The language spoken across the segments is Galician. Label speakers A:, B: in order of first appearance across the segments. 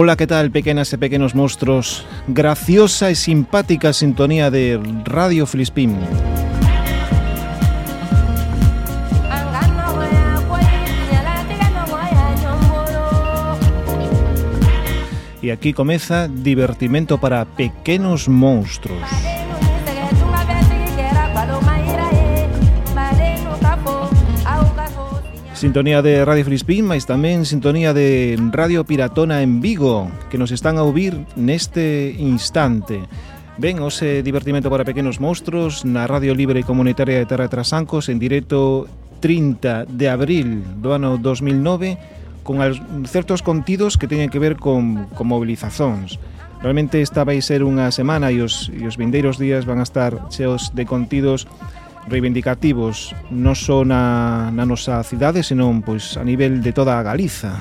A: Hola, ¿qué tal, pequeñas y pequeños monstruos? Graciosa y simpática sintonía de Radio Filispín. Y aquí comienza divertimento para pequeños monstruos. Sintonía de Radio Filispín, mais tamén sintonía de Radio Piratona en Vigo, que nos están a ouvir neste instante. Ben, ose divertimento para pequenos monstruos na Radio Libre e Comunitaria de Terra Trasancos en directo 30 de abril do ano 2009 con certos contidos que teñen que ver con, con mobilizacións. Realmente esta vai ser unha semana e os, e os vindeiros días van a estar cheos de contidos reivindicativos non só na, na nosa cidade, senón pois a nivel de toda a Galiza.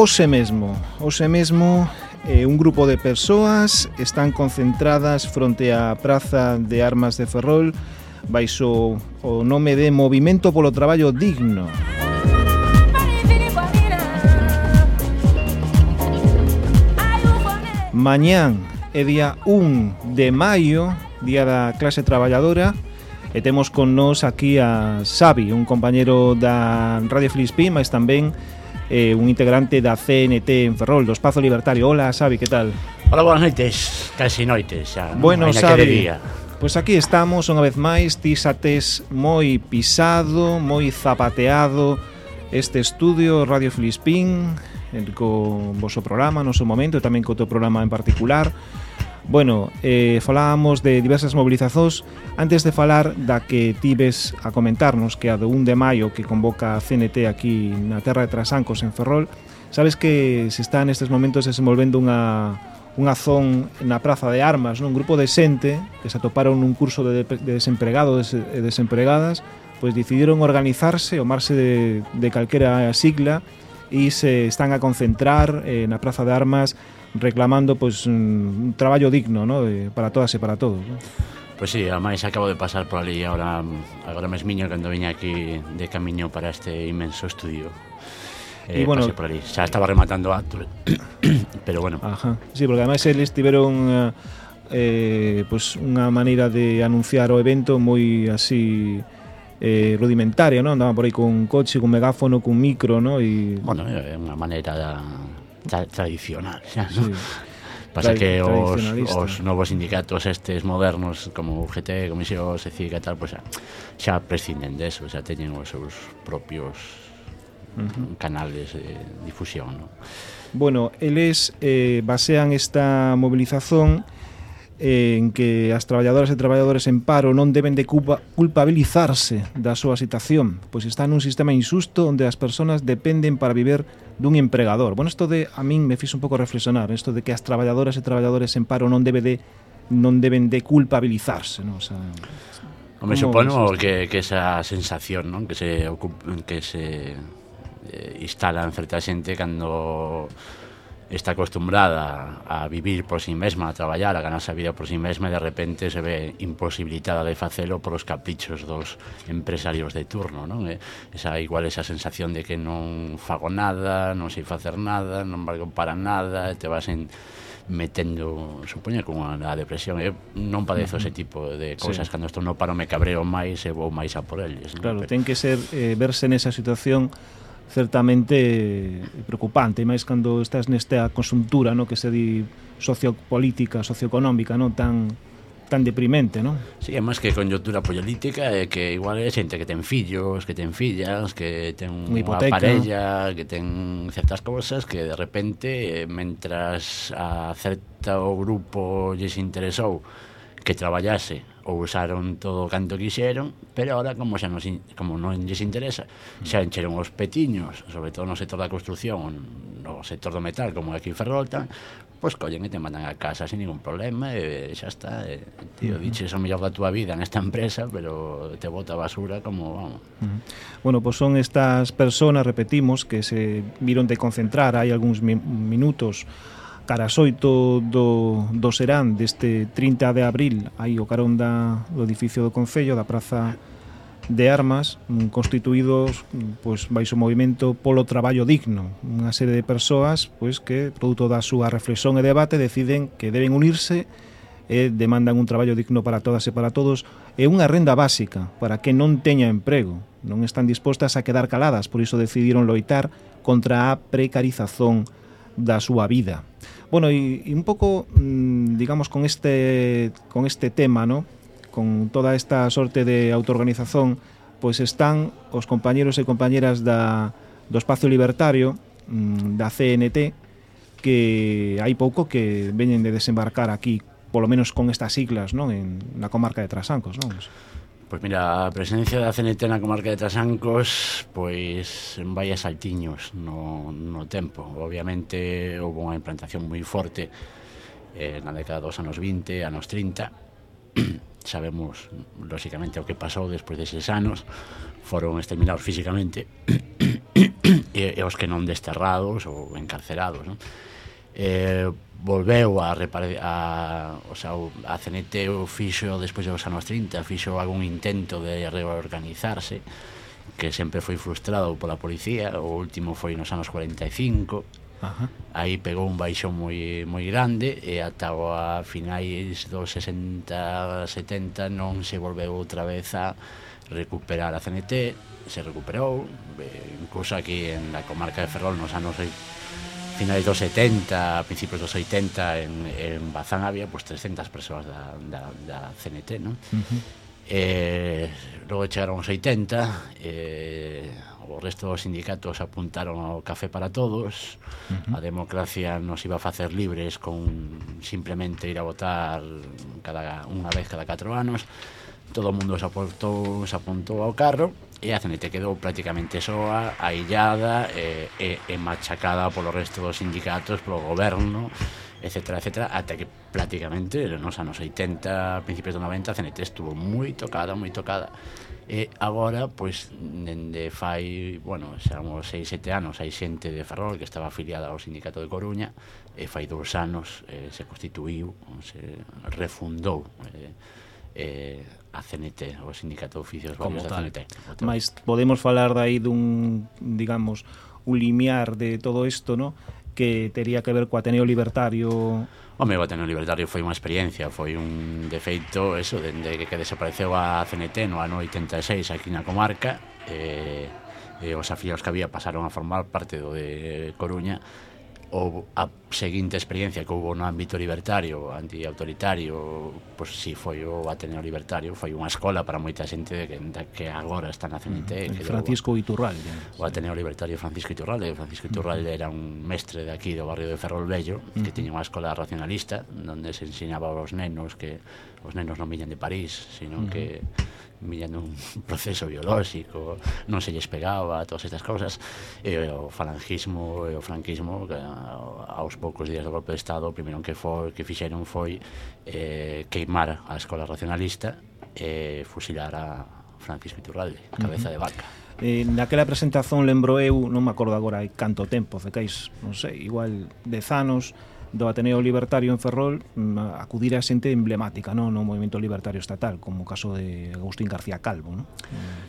A: Ose mesmo, ose mesmo eh, un grupo de persoas están concentradas fronte á Praza de Armas de Ferrol baixo o nome de Movimento polo Traballo Digno. Mañán é día 1 de maio, día da clase traballadora, e temos con nós aquí a Xavi, un compañero da Radio Filispí, mas tamén eh, un integrante da CNT en Ferrol, do Espazo Libertario. Hola, Xavi, que tal?
B: Hola, boas noites, casi noites xa.
A: Bueno, Xavi. Pois aquí estamos unha vez máis, ti xa tes moi pisado, moi zapateado este estudio Radio Filispín co vosso programa no seu momento e tamén co teu programa en particular. Bueno, eh, falábamos de diversas mobilizazóns antes de falar da que tives a comentarnos que a do 1 de maio que convoca a CNT aquí na terra de Trasancos en Ferrol sabes que se está nestes momentos desenvolvendo unha unha zón na Praza de Armas, nun grupo de xente que se atoparon nun curso de, de desempregados e desempregadas, pois decidiron organizarse, omarse de, de calquera sigla e se están a concentrar eh, na Praza de Armas reclamando pois un, un traballo digno, ¿no? de, para todas e para todos, ¿no?
B: Pois pues sí, ademais acabo de pasar por ali agora, agora mesmiño cando viña aquí de camiño para este inmenso estudio eh, bueno, por ali. Xa estaba rematando a pero bueno.
A: Ajá. Sí, porque ademais eles tiveron eh, pues, unha maneira de anunciar o evento moi así eh, rudimentaria, ¿no? Andaban por aí con coche, con megáfono, con micro, ¿no?
B: Y... Bueno, é unha maneira da, tra tradicional, xa, ¿no? Sí. Pasa que os, os novos sindicatos estes modernos como UGT, Comisión, Secica e tal, pues, xa, xa prescinden deso, xa teñen os seus propios uh -huh. canales de eh, difusión. ¿no?
A: Bueno, eles eh, basean esta movilización en que as traballadoras e traballadores en paro non deben de culpa, culpabilizarse da súa situación, pois están nun sistema insusto onde as persoas dependen para viver dun empregador. Bueno, isto de a min me fixo un pouco reflexionar, isto de que as traballadoras e traballadores en paro non debe de non deben de culpabilizarse, non? O sea,
B: Home, supono que, que esa sensación, non? Que se que se eh, instalan certa xente cando está acostumbrada a vivir por sí mesma, a traballar, a ganarse a vida por sí mesma e de repente se ve imposibilitada de facelo por os caprichos dos empresarios de turno, non? Esa igual esa sensación de que non fago nada, non sei facer nada, non valgo para nada, te vas en metendo, supoño, con a depresión. Eu non padezo ese tipo de cousas. Sí. Cando estou no paro me cabreo máis e vou máis a por eles.
A: Claro. Pero... ten que ser eh, verse nesa situación certamente preocupante, máis cando estás nesta consuntura, no que se di sociopolítica, socioeconómica, no tan tan deprimente, non?
B: Si, sí, é máis que conjuntura política é que igual é xente que ten fillos, que ten fillas, que ten unha parella, que ten certas cousas que de repente, eh, mentras a certo grupo lles interesou que traballase ou usaron todo o canto quixeron, pero ahora como xa nos, como non lles interesa, xa encheron os petiños, sobre todo no sector da construción, no sector do metal, como aquí en Ferrolta, pois collen e te mandan a casa sin ningún problema e xa está. E, tío, uh -huh. diches o mellor da túa vida nesta empresa, pero te bota basura como, vamos. Uh -huh.
A: Bueno, pois son estas personas, repetimos, que se viron de concentrar hai algúns mi minutos cara as oito do, do Serán deste 30 de abril hai o carón da, do edificio do Concello da Praza de Armas constituídos pois, baixo movimento polo traballo digno unha serie de persoas pois, que produto da súa reflexión e debate deciden que deben unirse e demandan un traballo digno para todas e para todos e unha renda básica para que non teña emprego. Non están dispostas a quedar caladas, por iso decidiron loitar contra a precarización da súa vida. Bueno, y, un pouco, mm, digamos, con este, con este tema, ¿no? con toda esta sorte de autoorganización, pois pues están os compañeros e compañeras da, do Espacio Libertario, mmm, da CNT, que hai pouco que veñen de desembarcar aquí, polo menos con estas siglas, non en na comarca de Trasancos, non?
B: Pois mira, a presencia da CNT na comarca de Trasancos pois vai a saltiños no, no tempo. Obviamente houve unha implantación moi forte eh, na década dos anos 20, anos 30. Sabemos, lóxicamente, o que pasou despois deses anos. Foron exterminados físicamente e, e os que non desterrados ou encarcerados. Non? Eh, volveu a repare, a, o sea, a CNT o fixo despois dos anos 30 fixo algún intento de reorganizarse que sempre foi frustrado pola policía o último foi nos anos 45 Ajá. aí pegou un baixón moi, moi grande e ata a finais dos 60 70 non se volveu outra vez a recuperar a CNT se recuperou eh, cosa que en la comarca de Ferrol nos anos finais dos 70, principios dos 80 en, en Bazán había pues 300 persoas da, da, da CNT, non? Uh -huh. eh, logo chegaron os 80, eh, o resto dos sindicatos apuntaron ao café para todos, uh -huh. a democracia nos iba a facer libres con simplemente ir a votar cada unha vez cada 4 anos, todo o mundo se apuntou, se apuntou ao carro, e a CNT quedou prácticamente soa, aillada e, eh, e, eh, e eh, machacada polo resto dos sindicatos, polo goberno, etc, etc, ata que prácticamente nos anos 80, principios do 90, a CNT estuvo moi tocada, moi tocada. E agora, pois, dende fai, bueno, xa uns 6, 7 anos, hai xente de Ferrol que estaba afiliada ao Sindicato de Coruña, e fai dous anos eh, se constituiu, se refundou, eh, eh, a CNT, o Sindicato de Oficios Como Varios tal. da CNT.
A: Mais podemos falar dai dun, digamos, un limiar de todo isto, no? que tería que ver co Ateneo Libertario
B: Home, o Ateneo Libertario foi unha experiencia, foi un defeito, eso, dende que, que desapareceu a CNT no ano 86 aquí na comarca, eh, eh, os afiliados que había pasaron a formar parte do de Coruña, ou a seguinte experiencia que houve no ámbito libertario, antiautoritario, pois si foi o Ateneo Libertario, foi unha escola para moita xente de que, que agora está na CNT. Uh -huh.
A: que Francisco Iturralde.
B: O Ateneo Libertario Francisco Iturralde. Francisco Iturralde uh -huh. era un mestre de aquí, do barrio de Ferrol Vello, uh -huh. que tiña unha escola racionalista, onde se ensinaba aos nenos que os nenos non viñan de París, sino uh -huh. que mirando un proceso biolóxico, non se lles pegaba, todas estas cousas, e o falangismo e o franquismo que aos poucos días do golpe de Estado, o primeiro que foi que fixeron foi eh, queimar a escola racionalista e fusilar a Francisco Iturralde, cabeza uh -huh. de vaca.
A: Eh, naquela presentación lembro eu, non me acordo agora hai canto tempo, fecais, non sei, igual dez anos, do Ateneo Libertario en Ferrol mm, acudir a xente emblemática non no movimento libertario estatal, como o caso de Agustín García Calvo. Non?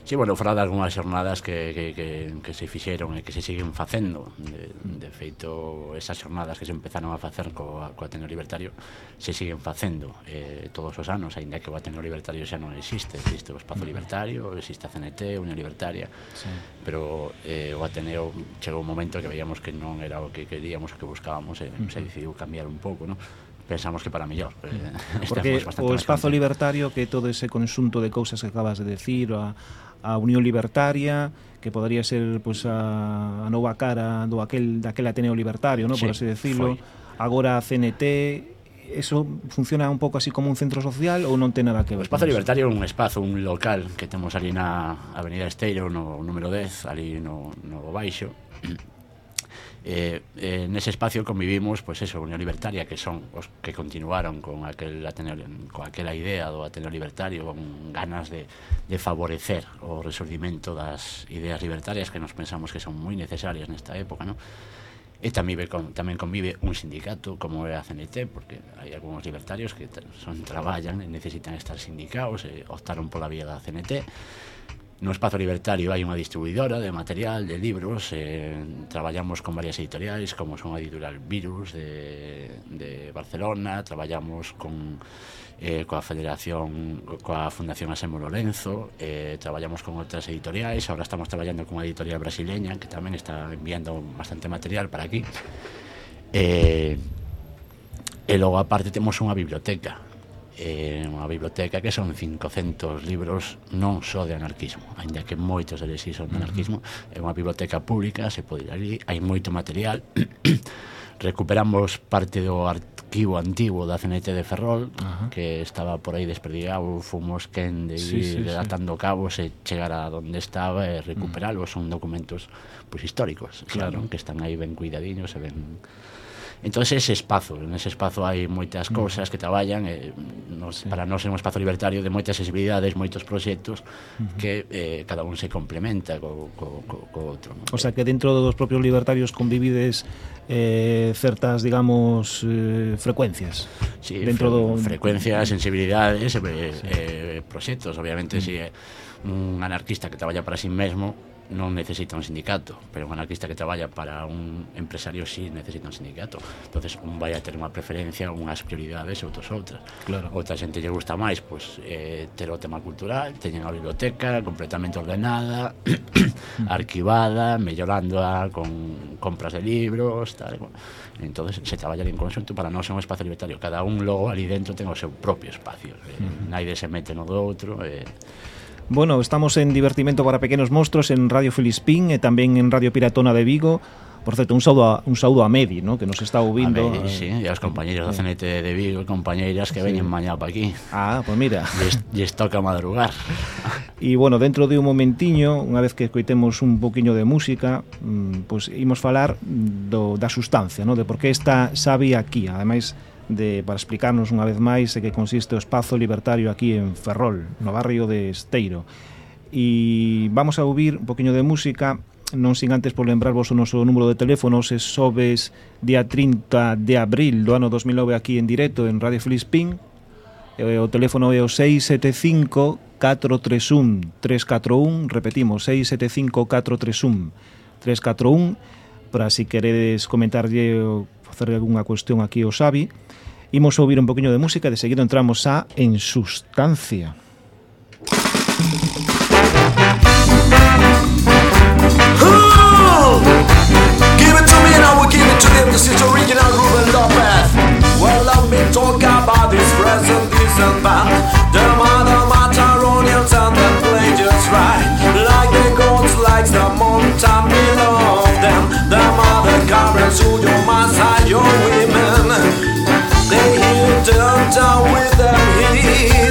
B: Sí, bueno, fora de algunhas xornadas que, que, que, que se fixeron e que se siguen facendo. De, de feito, esas xornadas que se empezaron a facer co, co Ateneo Libertario se siguen facendo eh, todos os anos, aínda que o Ateneo Libertario xa non existe. Existe o Espazo Libertario, existe a CNT, Unión Libertaria, sí. pero eh, o Ateneo chegou un momento que veíamos que non era o que queríamos, o que buscábamos, e eh, uh -huh. se decidiu cambiar un pouco, ¿no? pensamos que para mellor.
A: Eh, Porque o espazo libertario que todo ese conxunto de cousas que acabas de decir, a, a Unión Libertaria, que podría ser pues, a, a nova cara do aquel daquel Ateneo Libertario, ¿no? Sí, por así decirlo, foi. agora a CNT, eso funciona un pouco así como un centro social ou non ten nada que ver?
B: O espazo libertario é un espazo, un local que temos ali na Avenida Esteiro, no número 10, ali no, no Baixo, eh, eh, nese espacio convivimos pois pues eso, Unión Libertaria que son os que continuaron con aquel Ateneo, con aquela idea do Ateneo Libertario con ganas de, de favorecer o resurdimento das ideas libertarias que nos pensamos que son moi necesarias nesta época non? e tamén, con, tamén convive un sindicato como é a CNT porque hai algúns libertarios que son traballan e necesitan estar sindicados e optaron pola vía da CNT No Espazo Libertario hai unha distribuidora de material, de libros, eh, traballamos con varias editoriais, como son a editorial Virus de, de Barcelona, traballamos con eh, coa Federación, coa Fundación Asemo Lorenzo, eh, traballamos con outras editoriais, ahora estamos traballando con unha editorial brasileña que tamén está enviando bastante material para aquí. Eh, e logo aparte temos unha biblioteca eh, unha biblioteca que son 500 libros non só de anarquismo, aínda que moitos deles son de anarquismo, é unha biblioteca pública, se pode ir ali, hai moito material. Recuperamos parte do arquivo antigo da CNT de Ferrol, Ajá. que estaba por aí desperdigado, fomos quen de ir sí, sí, sí. cabos e chegar a donde estaba e recuperarlos, son documentos pois, pues, históricos, claro, claro que están aí ben cuidadiños e ben Entón ese espazo, ese espazo hai moitas mm. cousas que traballan, eh, nos, sí. para nós é un espazo libertario de moitas sensibilidades, moitos proxectos uh -huh. que eh, cada un se complementa co, co, co, co outro.
A: O sea que dentro dos propios libertarios convivides eh, certas, digamos, eh, frecuencias.
B: Sí, dentro fre do... frecuencias, sensibilidades, eh, sí. eh, proxectos, obviamente, mm. si é un anarquista que traballa para sí mesmo, non necesita un sindicato, pero un anarquista que traballa para un empresario sí necesita un sindicato. entonces un vai a ter unha preferencia, unhas prioridades e outros outras.
A: Claro.
B: Outra xente lle gusta máis pois, eh, ter o tema cultural, teñen a biblioteca completamente ordenada, arquivada, mellorándoa con compras de libros, tal. Bueno. entonces se traballa en conxunto para non ser un espacio libertario. Cada un logo ali dentro ten o seu propio espacio. Eh, uh -huh. Naide se mete no do outro. Eh,
A: Bueno, estamos en Divertimento para Pequenos Monstros en Radio Filispín e tamén en Radio Piratona de Vigo. Por certo, un saúdo a, un saúdo a Medi, ¿no? que nos está ouvindo.
B: A Medi, sí, e aos compañeros da CNT de Vigo, compañeiras que sí. veñen mañá pa aquí.
A: Ah, pois pues mira.
B: Lles, les toca madrugar.
A: E, bueno, dentro de un momentiño, unha vez que escoitemos un poquinho de música, pois pues, imos falar do, da sustancia, ¿no? de por que está Xavi aquí. Ademais, de, para explicarnos unha vez máis que consiste o espazo libertario aquí en Ferrol, no barrio de Esteiro. E vamos a ouvir un poquinho de música non sin antes por lembrar vos o noso número de teléfono se sobes día 30 de abril do ano 2009 aquí en directo en Radio Filispín o teléfono é o 675 431 341 repetimos 675 431 341 para si queredes comentarlle o facer algunha cuestión aquí o Xavi. Imos ouvir un poquinho de música e de seguido entramos a En Sustancia. Well, about this present, feel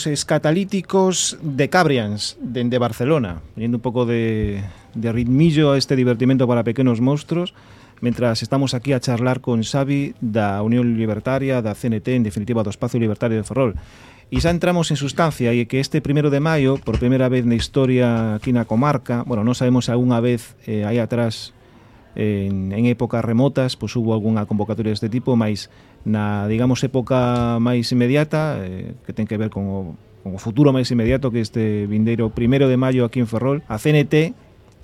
A: os escatalíticos de Cabrians, dende de Barcelona, poniendo un pouco de, de ritmillo a este divertimento para pequenos monstruos, mentras estamos aquí a charlar con Xavi da Unión Libertaria, da CNT, en definitiva do Espacio Libertario de Ferrol. E xa entramos en sustancia, e que este primero de maio, por primeira vez na historia aquí na comarca, bueno, non sabemos se algunha vez eh, aí atrás, en, en épocas remotas, pois hubo algunha convocatoria deste tipo, mas na, digamos, época máis inmediata, eh, que ten que ver con o, con o futuro máis inmediato que este vindeiro primeiro de maio aquí en Ferrol, a CNT,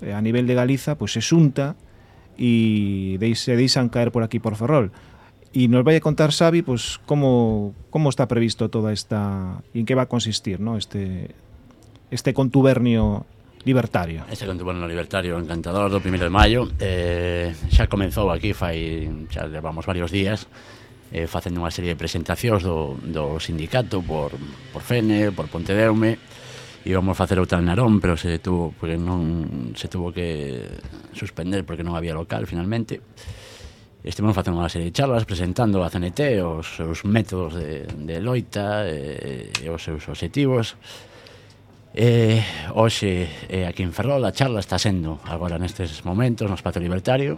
A: eh, a nivel de Galiza, pois pues, se xunta e deis, se deixan caer por aquí por Ferrol. E nos vai a contar Xavi pois, pues, como, como está previsto toda esta... e en que va a consistir no? este, este contubernio libertario.
B: Este contubernio libertario encantador do 1 de maio eh, xa comenzou aquí fai xa levamos varios días eh, facendo unha serie de presentacións do, do sindicato por, por Fene, por Pontedeume íbamos facer outra en Narón, pero se tuvo porque non se tuvo que suspender porque non había local finalmente. Estivemos facendo unha serie de charlas presentando a CNT os seus métodos de, de loita e, e os seus objetivos. E, eh, hoxe, eh, aquí en Ferrol, a charla está sendo agora nestes momentos no Espacio Libertario,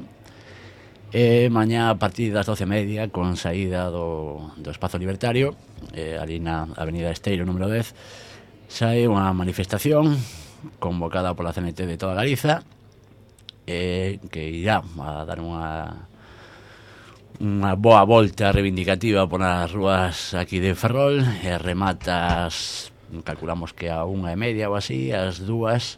B: E mañá a partir das doce media con saída do, do Espazo Libertario eh, ali na Avenida Esteiro número 10 sai unha manifestación convocada pola CNT de toda Galiza eh, que irá a dar unha unha boa volta reivindicativa polas rúas aquí de Ferrol e rematas calculamos que a unha e media ou así, as dúas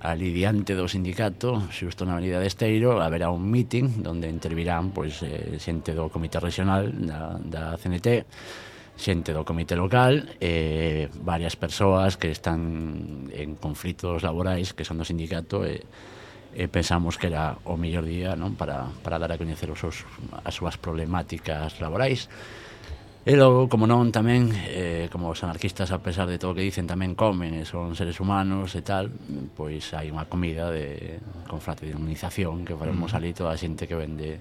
B: ali diante do sindicato, xusto na Avenida de Esteiro, haberá un meeting onde intervirán pois, eh, xente do Comité Regional da, da CNT, xente do Comité Local, eh, varias persoas que están en conflitos laborais que son do sindicato e, eh, eh, pensamos que era o mellor día non? Para, para dar a coñecer os seus, as súas problemáticas laborais E logo, como non, tamén, eh, como os anarquistas, a pesar de todo o que dicen, tamén comen, e son seres humanos e tal, pois hai unha comida de confraternización que faremos mm. ali toda a xente que vende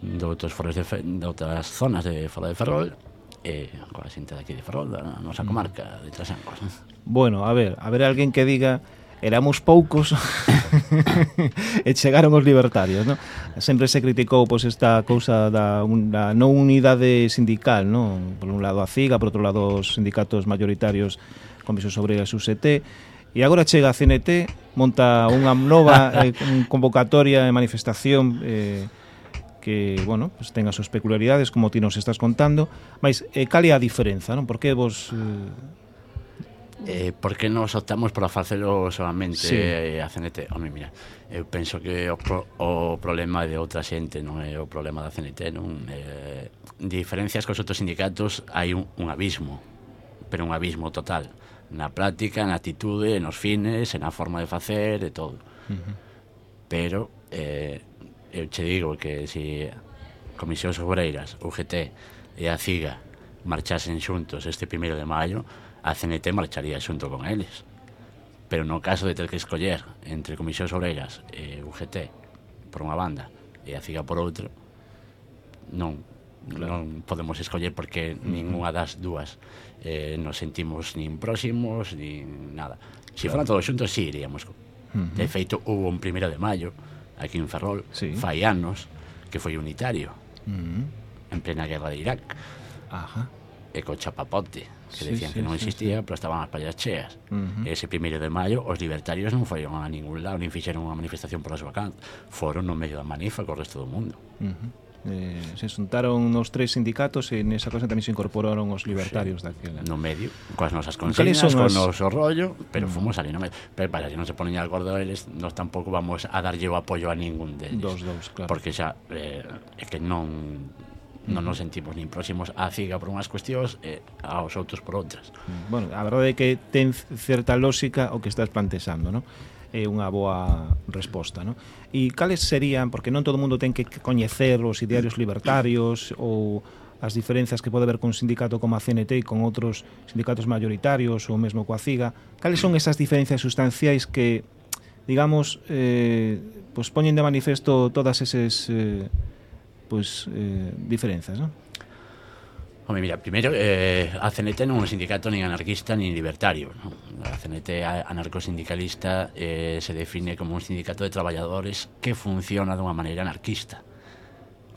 B: de outros foros de, de outras zonas de fora de Ferrol e coa xente daqui de Ferrol, da nosa mm. comarca de Trasancos.
A: Bueno, a ver, a ver alguén que diga éramos poucos e chegaron os libertarios, non? Sempre se criticou pois esta cousa da, un, da non unidade sindical, non? Por un lado a CIGA, por outro lado os sindicatos mayoritarios Comisión Obreira e UCT, e agora chega a CNT, monta unha nova eh, convocatoria e manifestación eh, que, bueno, pues ten as súas peculiaridades, como ti nos estás contando, mas eh, cal é a diferenza, non? Por que vos... Eh,
B: eh, por que nos optamos para facelo solamente sí. eh, a CNT? Home, mira, eh, eu penso que o, pro, o problema de outra xente non é o problema da CNT, non? Eh, diferencias cos outros sindicatos hai un, un abismo, pero un abismo total na práctica, na atitude, nos fines, na forma de facer, de todo. Uh -huh. Pero eh, eu che digo que se si Comisións Obreiras, UGT e a CIGA marchasen xuntos este primeiro de maio, a CNT marcharía xunto con eles. Pero no caso de ter que escoller entre Comisións Obreras e UGT por unha banda e a CIGA por outra, non, claro. non podemos escoller porque ninguna das dúas eh, nos sentimos nin próximos, nin nada. Se si claro. foran todos xuntos, sí iríamos. Uh -huh. De feito, hubo un primeiro de maio aquí en Ferrol, sí. fai anos, que foi unitario, uh -huh. en plena guerra de Irak. Ajá e co chapapote que sí, decían sí, que non existía, sí, sí. pero estaban as playas cheas. Uh -huh. Ese primeiro de maio, os libertarios non foron a ningún lado, nin fixeron unha manifestación polas vacantes. Foron no medio da manifa co resto do mundo. Uh
A: -huh. Eh, se xuntaron os tres sindicatos e nesa cosa tamén se incorporaron os libertarios sí. daquela.
B: No medio, coas nosas consignas, con as... noso rollo, pero mm. fomos ali no medio. Pero para que non se ponen al gordo eles, nós tampouco vamos a darlle o apoio a ningún deles.
A: Dos, dos, claro.
B: Porque xa, eh, é que non non nos sentimos nin próximos á CIGA por unhas cuestións e aos outros por outras.
A: Bueno, a verdade é que ten certa lógica o que estás plantexando, non? é unha boa resposta, non? E cales serían, porque non todo mundo ten que coñecer os idearios libertarios ou as diferenzas que pode haber con un sindicato como a CNT e con outros sindicatos mayoritarios ou mesmo coa CIGA, cales son esas diferencias sustanciais que, digamos, eh, pues poñen de manifesto todas eses eh, pois, eh, diferenzas, non?
B: Home, mira, primeiro, eh, a CNT non é un sindicato nin anarquista nin libertario. Non? A CNT anarcosindicalista eh, se define como un sindicato de traballadores que funciona dunha maneira anarquista.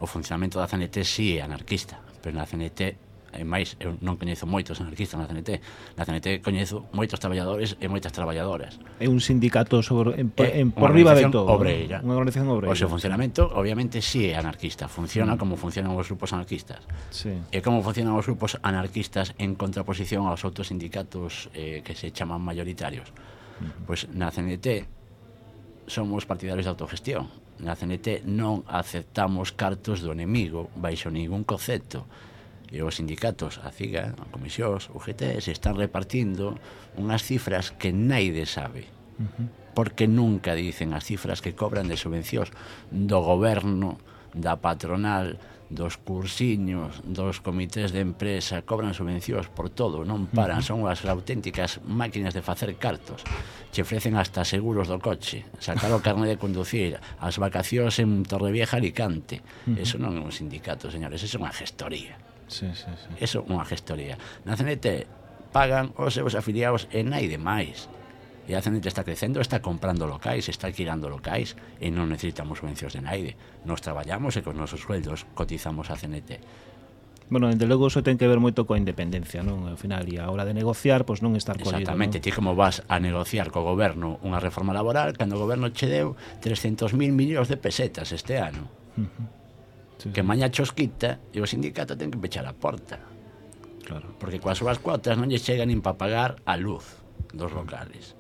B: O funcionamento da CNT sí é anarquista, pero na CNT e máis eu non coñezo moitos anarquistas na CNT na CNT coñezo moitos traballadores e moitas traballadoras.
A: É un sindicato sobre, en, é, en por riba de todo
B: obreira.
A: unha organización obreira.
B: O seu funcionamento obviamente si sí é anarquista. Funciona mm. como funcionan os grupos anarquistas.
A: Sí.
B: e como funcionan os grupos anarquistas en contraposición aos outros sindicatos eh, que se chaman mayoritarios. Mm. pois pues na CNT somos partidarios de autogestión. Na CNT non aceptamos cartos do enemigo baixo ningún concepto e os sindicatos, a CIGA, a Comisións, o GT, se están repartindo unhas cifras que naide sabe. Uh -huh. Porque nunca dicen as cifras que cobran de subvencións do goberno, da patronal, dos cursiños, dos comités de empresa, cobran subvencións por todo, non paran, son as auténticas máquinas de facer cartos. Che ofrecen hasta seguros do coche, sacar o carne de conducir, as vacacións en Torrevieja Alicante. Eso non é un sindicato, señores, eso é unha gestoría.
A: Sí, sí, sí.
B: Eso unha gestoría. Na CNT pagan os seus afiliados e nai demais. E a CNT está crecendo, está comprando locais, está alquilando locais e non necesitamos subvencións de naide. Nos traballamos e con nosos sueldos cotizamos a CNT.
A: Bueno, desde logo eso ten que ver moito coa independencia, non? Ao final, e a hora de negociar, pois non estar collido.
B: Exactamente, ti como vas a negociar co goberno unha reforma laboral cando o goberno che deu 300.000 millóns de pesetas este ano. Uh -huh sí, que maña chosquita e o sindicato ten que pechar a porta.
A: Claro.
B: Porque coas súas cuotas non lle chegan nin para pagar a luz dos locales.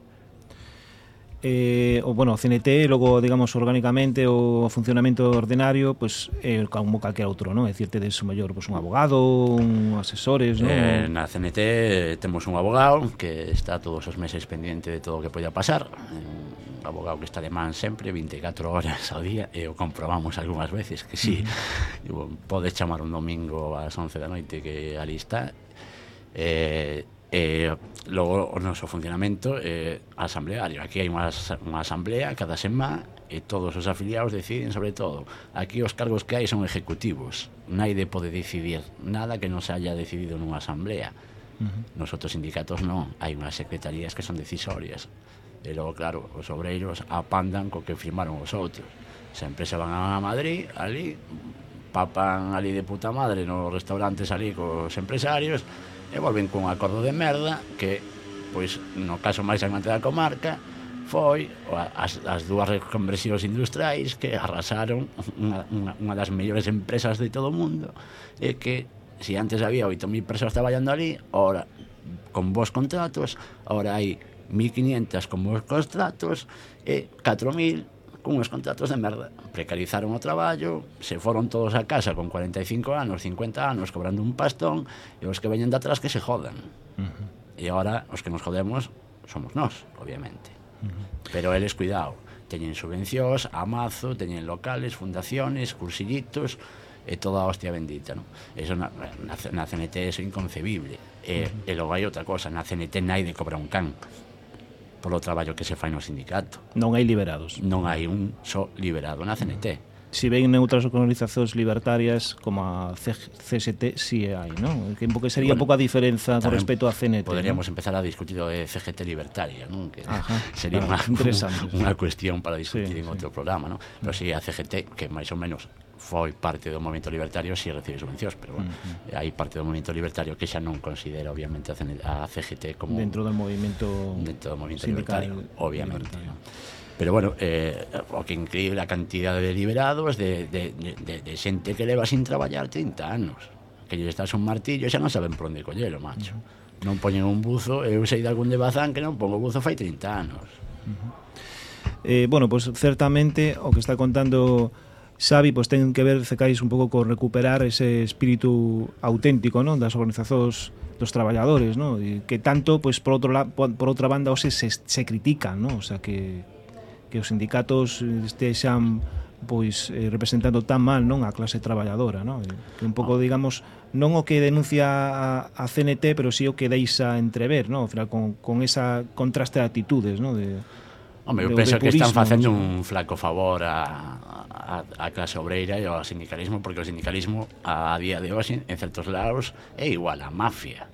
A: Eh, o, bueno, o CNT, logo, digamos, orgánicamente o funcionamento ordinario, pues, eh, como calquera outro, non? É dicir, tedes o mellor, pues, un abogado, un asesores, non?
B: Eh, na CNT temos un abogado que está todos os meses pendiente de todo o que poida pasar, eh, abogado que está de man sempre 24 horas ao día e o comprobamos algunhas veces que si sí, mm. Uh -huh. pode chamar un domingo ás 11 da noite que ali está e eh, eh, logo o noso funcionamento é eh, asambleario. Aquí hai unha, unha asamblea cada semana e todos os afiliados deciden sobre todo. Aquí os cargos que hai son executivos. Naide pode decidir nada que non se haya decidido nunha asamblea. Uh -huh. Nos outros sindicatos non, hai unhas secretarías que son decisorias. E logo, claro, os obreiros apandan co que firmaron os outros. Sempre se van a Madrid, ali, papan ali de puta madre nos restaurantes ali cos empresarios, e volven cun acordo de merda que, pois, no caso máis sangrante da comarca, foi as, as dúas reconversións industriais que arrasaron unha, unha, unha das mellores empresas de todo o mundo e que se si antes había 8.000 persoas traballando ali, ora con vos contratos, ora hai 1.500 con bons contratos e 4.000 con uns contratos de merda. Precarizaron o traballo, se foron todos a casa con 45 anos, 50 anos, cobrando un pastón, e os que veñen de atrás que se jodan. Uh -huh. E agora os que nos jodemos somos nós, obviamente. Uh -huh. Pero eles, cuidado, teñen subvencións, amazo, teñen locales, fundaciones, cursillitos, e toda a hostia bendita, non? Eso na, na, na CNT é inconcebible. E, uh -huh. e logo hai outra cosa, na CNT nai de cobra un can polo traballo que se fai no sindicato.
A: Non hai liberados.
B: Non hai un só liberado na CNT.
A: Si ven neutras organizacións libertarias como a CST, si sí hai, non? Que porque sería bueno, pouca diferenza con respecto a CNT.
B: Poderíamos
A: ¿no?
B: empezar a discutir o CGT libertaria, non? Que
A: Ajá,
B: sería
A: claro,
B: unha, unha cuestión para discutir sí, en
A: sí.
B: outro programa, non? Pero si sí, a CGT, que máis ou menos foi parte do movimento libertario si recibe subvencións, pero bueno, uh -huh. hai parte do movimento libertario que xa non considera obviamente a CGT como
A: dentro do movimento
B: dentro do movimento libertario, obviamente. Libertario. Pero bueno, eh, o que increíble a cantidad de liberados de, de, de, de xente que leva sin traballar 30 anos que lle estás un martillo e xa non saben por onde collelo, macho. Uh -huh. Non poñen un buzo, eu sei de algún de Bazán que non pongo buzo fai 30 anos. Uh
A: -huh. eh, bueno, pois pues, certamente o que está contando Xavi pois ten que ver cecais un pouco con recuperar ese espírito auténtico, non, das organizazóns dos traballadores, non? E que tanto pois por outro la, por, por outra banda hoxe se, se critican, non? O sea que que os sindicatos estexan pois eh, representando tan mal non a clase traballadora, non? Eh, que un pouco ah. digamos non o que denuncia a, a CNT, pero si sí o que deixa entrever, non? Ao final con, con esa contraste de actitudes, non? De,
B: Home, eu penso que están facendo un flaco favor a, a, a clase obreira e ao sindicalismo, porque o sindicalismo a día de hoxe, en certos lados, é igual a mafia.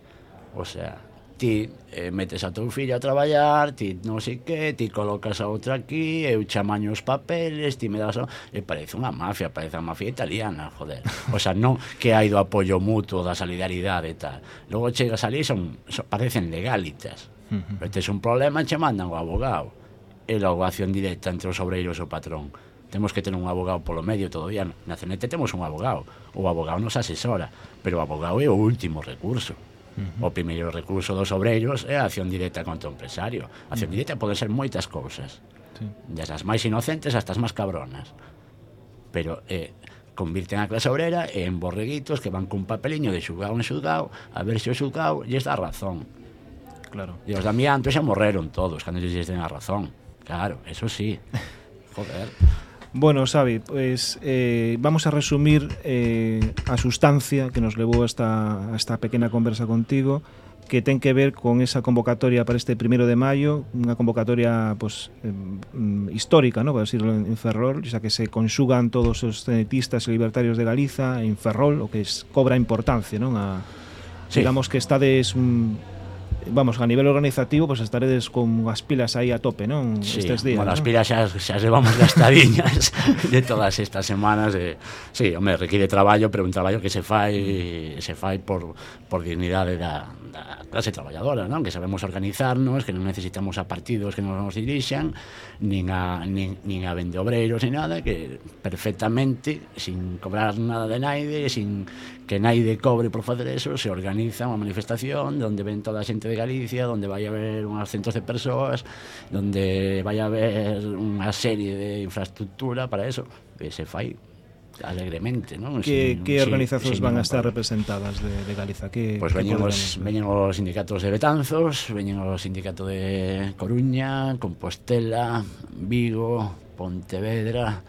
B: O sea, ti eh, metes a teu fillo a traballar, ti non sei que, ti colocas a outra aquí, eu chamaño os papeles, ti me das... A... E parece unha mafia, parece unha mafia italiana, joder. O sea, non que hai do apoio mutuo, da solidaridade e tal. Logo chegas ali, son, son parecen legalitas. Uh -huh. Este é un problema, che mandan o abogado e logo a acción directa entre os obreiros e o patrón. Temos que ter un abogado polo medio todavía. Na CNT temos un abogado. O abogado nos asesora, pero o abogado é o último recurso. Uh -huh. O primeiro recurso dos obreiros é a acción directa contra o empresario. A acción uh -huh. directa pode ser moitas cousas. Sí. Desde as máis inocentes hasta as máis cabronas. Pero eh, convirten a clase obrera en borreguitos que van cun papeliño de xulgado en xulgado a ver se o xulgado lles dá razón.
A: Claro.
B: E os de amianto xa morreron todos cando lles den a razón. Claro, eso sí. Joder.
A: Bueno, Xavi, pues eh, vamos a resumir eh, a sustancia que nos levou a esta, a esta pequena conversa contigo que ten que ver con esa convocatoria para este primero de maio, unha convocatoria pues, eh, histórica, ¿no? para decirlo en Ferrol, xa que se conxugan todos os cenetistas e libertarios de Galiza en Ferrol, o que es, cobra importancia, non? A, sí. digamos que estades mm, vamos, a nivel organizativo, pues estaredes con as pilas aí a tope, non?
B: Sí,
A: Estes días,
B: bueno,
A: ¿no?
B: as pilas xa, xa llevamos gastadiñas de todas estas semanas. Eh, sí, home, requiere traballo, pero un traballo que se fai se fai por, por dignidade da, da clase traballadora, non? Que sabemos organizarnos, que non necesitamos a partidos que nos dirixan, nin a, nin, nin a vendeobreiros, ni nada, que perfectamente, sin cobrar nada de naide, sin que naide cobre por facer eso, se organiza unha manifestación onde ven toda a xente de Galicia donde vai haber unhas centos de persoas donde vai haber unha serie de infraestructura para eso e se fai alegremente, non?
A: Que, sin, que organizacións van a estar representadas de, de Galiza? Que,
B: pois pues
A: veñen,
B: os, veñen os sindicatos de Betanzos, veñen o sindicato de Coruña, Compostela, Vigo, Pontevedra,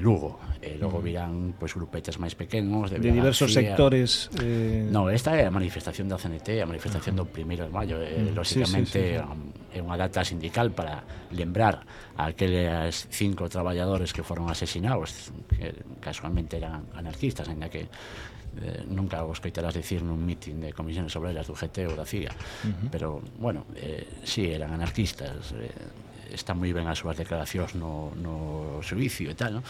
B: Lugo e logo virán pois grupetes máis pequenos
A: de, de diversos García. sectores
B: eh... no, esta é a manifestación da CNT a manifestación uh -huh. do primeiro de maio eh, mm, lóxicamente sí, sí, sí, é unha data sindical para lembrar a aqueles cinco traballadores que foron asesinados que casualmente eran anarquistas en que eh, nunca os coitarás dicir nun mitin de comisiones obreras do GT ou da CIA uh -huh. pero bueno, eh, sí, eran anarquistas eh, están moi ben as súas declaracións no, no servicio e tal, non?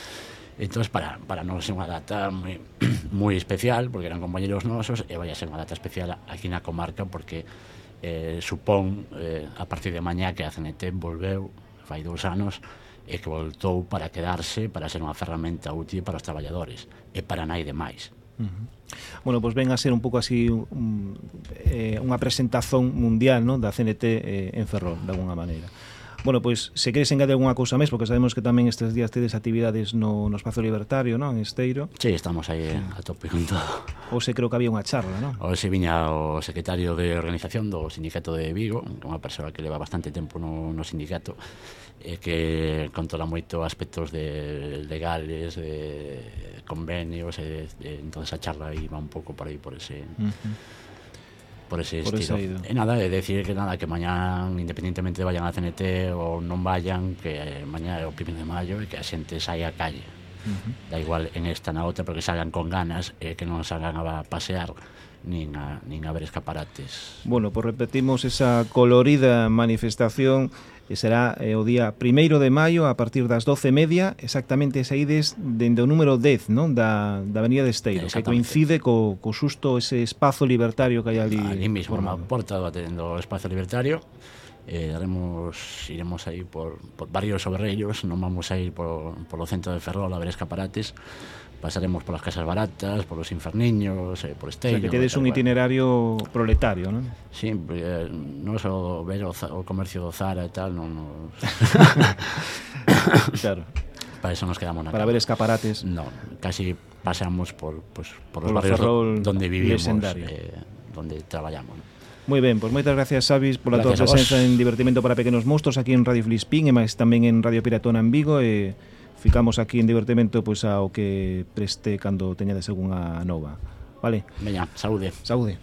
B: Entón, para, para non ser unha data moi, moi especial, porque eran compañeros nosos, e eh, vai a ser unha data especial aquí na comarca, porque eh, supón, eh, a partir de mañá que a CNT volveu, fai dous anos, e que voltou para quedarse, para ser unha ferramenta útil para os traballadores, e para nai demais. Uh
A: -huh. Bueno, pois pues ven a ser un pouco así un, eh, unha presentazón mundial ¿no? da CNT eh, en Ferrol, de alguna maneira. Bueno, pois, se queres engate algunha cousa máis, porque sabemos que tamén estes días tedes actividades no, no Espazo Libertario, non? En Esteiro.
B: Sí, estamos aí eh, a tope con todo.
A: Hoxe creo que había unha charla, non?
B: Hoxe viña o secretario de organización do Sindicato de Vigo, unha persoa que leva bastante tempo no, no sindicato, e que controla moito aspectos de legales, de convenios, e, e entonces a charla iba un pouco por aí, por ese... Uh -huh por ese por estilo. E nada, é decir que nada, que mañán independientemente de vayan a CNT ou non vayan, que eh, mañá é o primeiro de maio e que a xente saia a calle. Uh -huh. Da igual en esta na outra, porque salgan con ganas e que non salgan a pasear nin a, nin a ver escaparates.
A: Bueno, pues repetimos esa colorida manifestación e será eh, o día 1 de maio a partir das 12:30, exactamente saídes dende o número 10, non, da, da Avenida de Esteiro, que coincide co, co susto ese espazo libertario que hai ali.
B: Ali mesmo, a porta do atendo o espazo libertario. Eh, daremos, iremos aí por, por barrios obrellos, non vamos a ir por, por o centro de Ferrol a ver escaparates pasaremos polas casas baratas, polos inferniños, eh, por Estella...
A: O sea, que tedes un itinerario bueno. proletario, non?
B: Sí, eh, non só ver o, o comercio do Zara e tal, non... non...
A: claro.
B: Para eso nos quedamos na
A: Para cama. ver escaparates.
B: No, casi pasamos por, pues, por os por barrios do, donde vivimos, eh, donde traballamos.
A: Moi ben, pois moitas gracias, Xavis, pola gracias túa presenza en Divertimento para Pequenos Monstros aquí en Radio Flispín e máis tamén en Radio Piratona en Vigo e... Eh ficamos aquí en divertimento pois ao que preste cando teñades algunha nova. Vale?
B: Veña, saúde.
A: Saúde.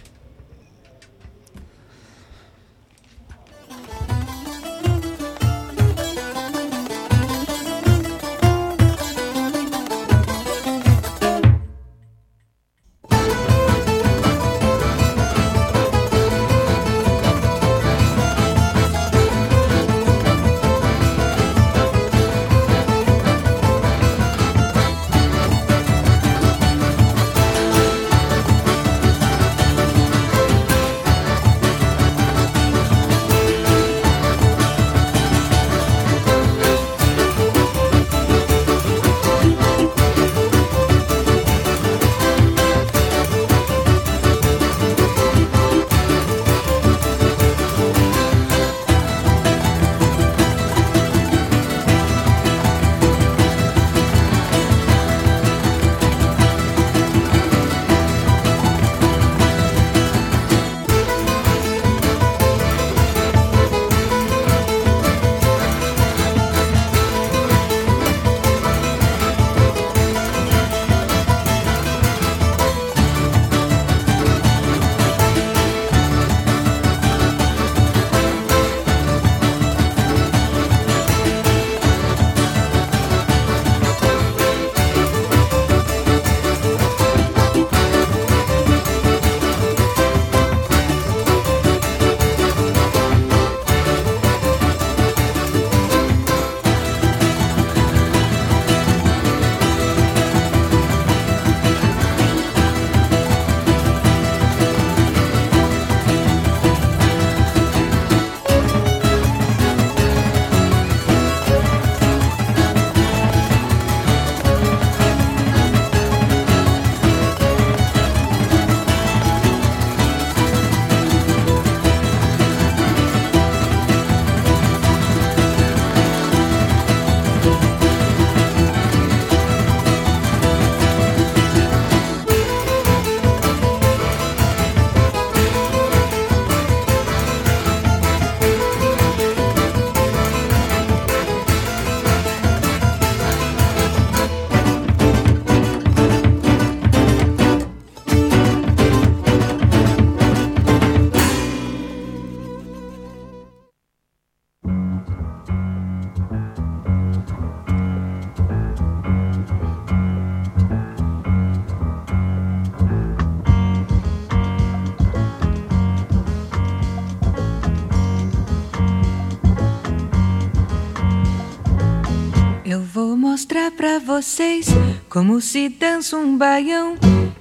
C: Vocês como se dança um baião.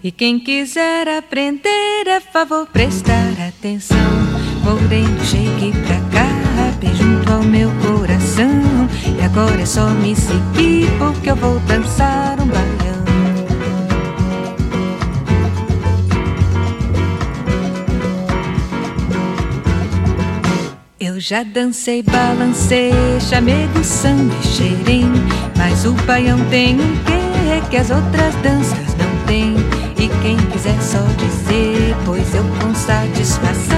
C: E quem quiser aprender, é favor prestar atenção. Vou dando shake pra cá, bem junto ao meu coração. E agora é só me seguir, porque eu vou dançar um baião. Já dancei, balancei, chamego, samba e Mas o baião tem um quê que as outras danças não têm. E quem quiser só dizer, pois eu com satisfação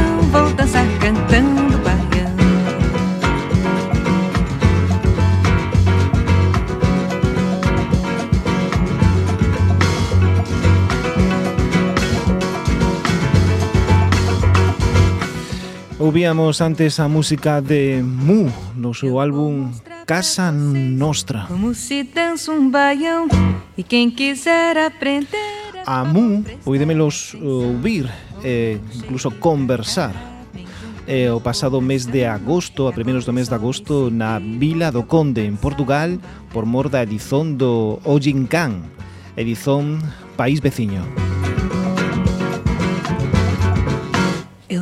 A: Ouvíamos antes a música de Mu no seu álbum Casa Nostra.
C: Como se dança um baião e quem quiser aprender
A: a Mu poidemelos ouvir e eh, incluso conversar eh, o pasado mes de agosto, a primeiros do mes de agosto, na Vila do Conde, en Portugal, por mor da edición do Ojincán, edición País Veciño.
C: País Veciño.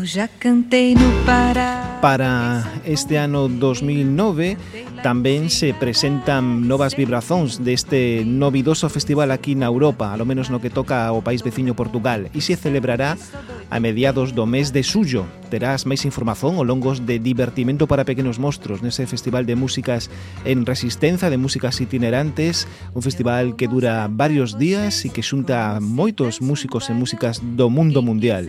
C: já cantei no Pará.
A: Para este ano 2009 tamén se presentan novas vibrazóns deste novidoso festival aquí na Europa, alo menos no que toca ao país veciño Portugal, e se celebrará a mediados do mes de suyo. Terás máis información ao longos de divertimento para pequenos monstruos nese festival de músicas en resistencia, de músicas itinerantes, un festival que dura varios días e que xunta moitos músicos e músicas do mundo mundial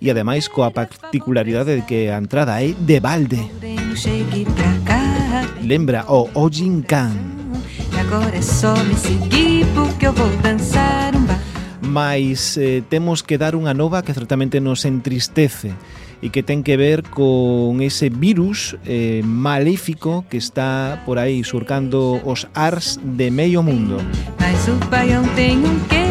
A: e ademais coa particularidade de que a entrada é de balde. Lembra o Ojin
C: Khan. Agora é só me seguir porque eu vou dançar um bar.
A: Mas eh, temos que dar unha nova que certamente nos entristece e que ten que ver con ese virus eh, maléfico que está por aí surcando os ars de medio mundo.
C: Mas o paião ten un um que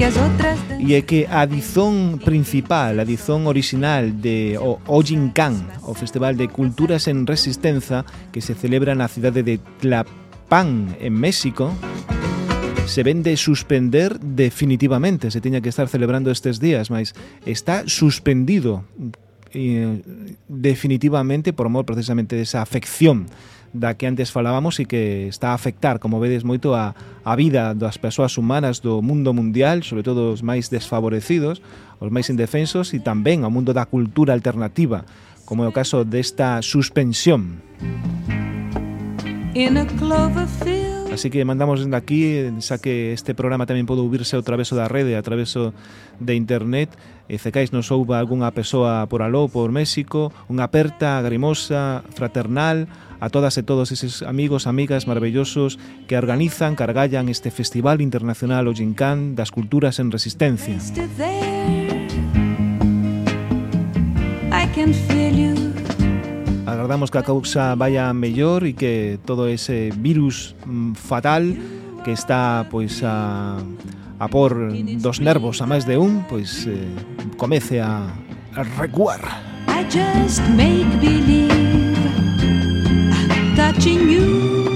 C: que as outras...
A: E é que a dizón principal, a dizón original de o Ojinkan, o Festival de Culturas en Resistenza, que se celebra na cidade de Tlapan, en México, se ven de suspender definitivamente. Se tiña que estar celebrando estes días, mas está suspendido eh, definitivamente por mor precisamente desa afección da que antes falábamos e que está a afectar, como vedes, moito a, a vida das persoas humanas do mundo mundial, sobre todo os máis desfavorecidos, os máis indefensos e tamén ao mundo da cultura alternativa, como é o caso desta suspensión. Así que mandamos desde aquí, xa que este programa tamén pode ouvirse ao traveso da rede, a traveso de internet, e cecais nos ouva algunha persoa por aló, por México, unha aperta, grimosa, fraternal, a todas e todos eses amigos, amigas maravillosos que organizan, cargallan este Festival Internacional O Gincán das Culturas en Resistencia. Agardamos que a causa vaya mellor e que todo ese virus mm, fatal que está pois a a por dos nervos a máis de un, pois eh, comece a, a recuar.
C: I just make believe touching you.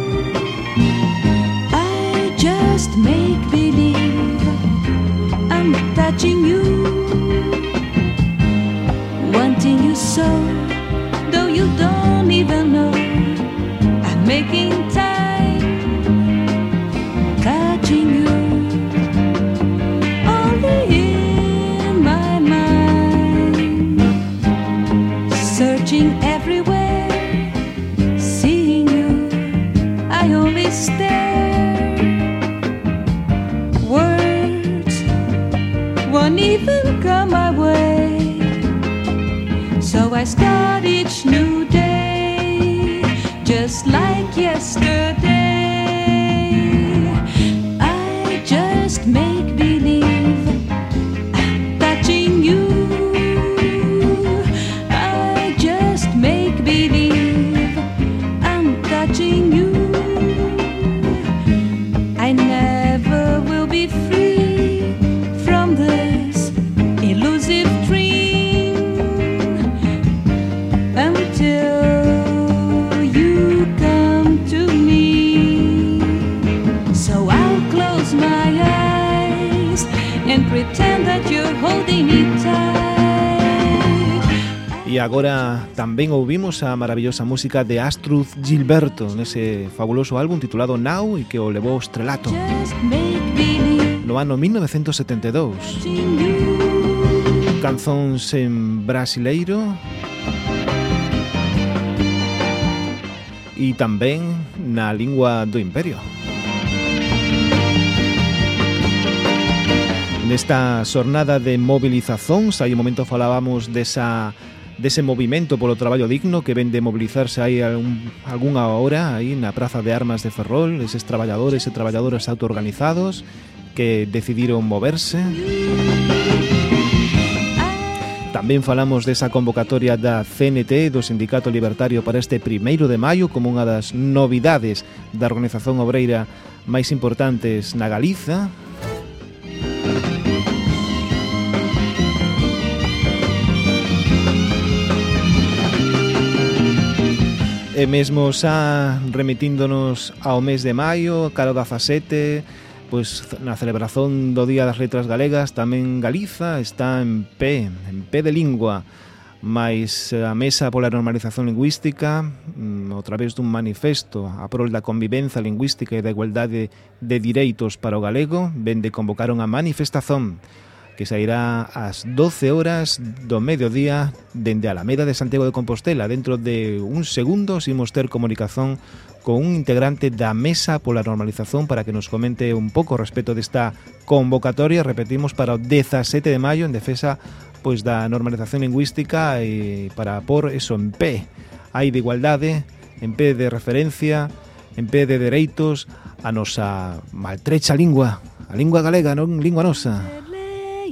C: I just make
A: ouvimos a maravillosa música de Astruz Gilberto nese fabuloso álbum titulado Now e que o levou estrelato. No ano 1972 canzóns en brasileiro. E tamén na lingua do imperio. Nesta xornada de mobilización, hai un momento falábamos desa dese movimento polo traballo digno que ven de mobilizarse aí algún, algunha hora aí na Praza de Armas de Ferrol, eses traballadores e traballadoras autoorganizados que decidiron moverse. Tamén falamos desa convocatoria da CNT do Sindicato Libertario para este primeiro de maio como unha das novidades da organización obreira máis importantes na Galiza, E mesmo xa remitíndonos ao mes de maio, caro da facete, pois na celebración do Día das Letras Galegas tamén Galiza está en pé, en pé de lingua, mais a Mesa pola Normalización Lingüística, mm, a través dun manifesto a prol da convivenza lingüística e da igualdade de direitos para o galego, vende convocaron a manifestazón que sairá ás 12 horas do mediodía dende a Alameda de Santiago de Compostela. Dentro de un segundo, imos ter comunicación con un integrante da Mesa pola Normalización para que nos comente un pouco respecto desta convocatoria, repetimos, para o 17 de maio en defesa pois da normalización lingüística e para por eso en P. Hai de igualdade, en P de referencia, en P de dereitos, a nosa maltrecha lingua, a lingua galega, non lingua nosa.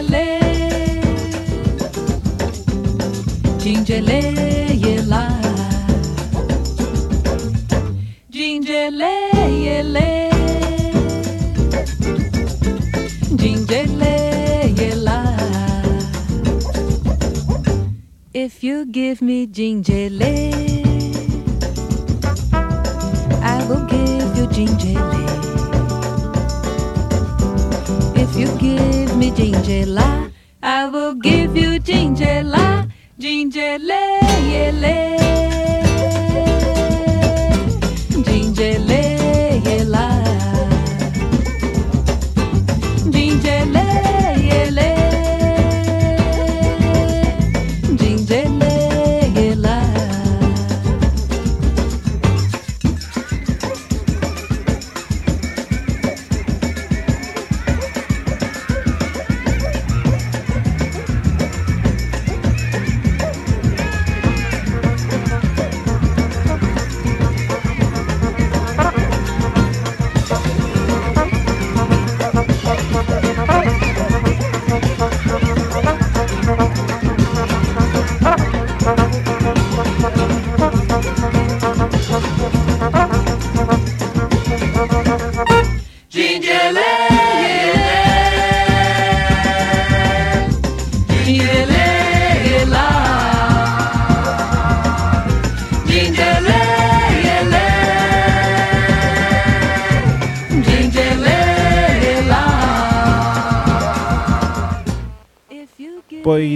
A: Tingelê, Tingelê, Yelá. Tingelê, Yelê. Tingelê, Yelá. If you give me Tingelê, I will give you Tingelê. you give me ginger la, I will give you ginger la, ginger la, yeah.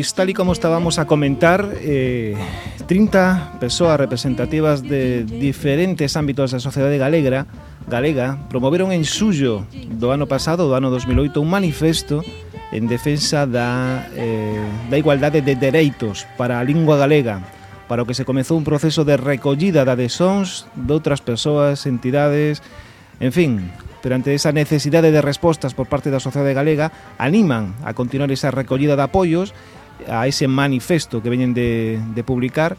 A: Pois tal e como estábamos a comentar eh, 30 persoas representativas de diferentes ámbitos da sociedade galega galega promoveron en suyo do ano pasado, do ano 2008 un manifesto en defensa da, eh, da igualdade de dereitos para a lingua galega para o que se comezou un proceso de recollida de adesóns de outras persoas, entidades, en fin, pero ante esa necesidade de respostas por parte da sociedade galega, animan a continuar esa recollida de apoios a ese manifesto que veñen de, de publicar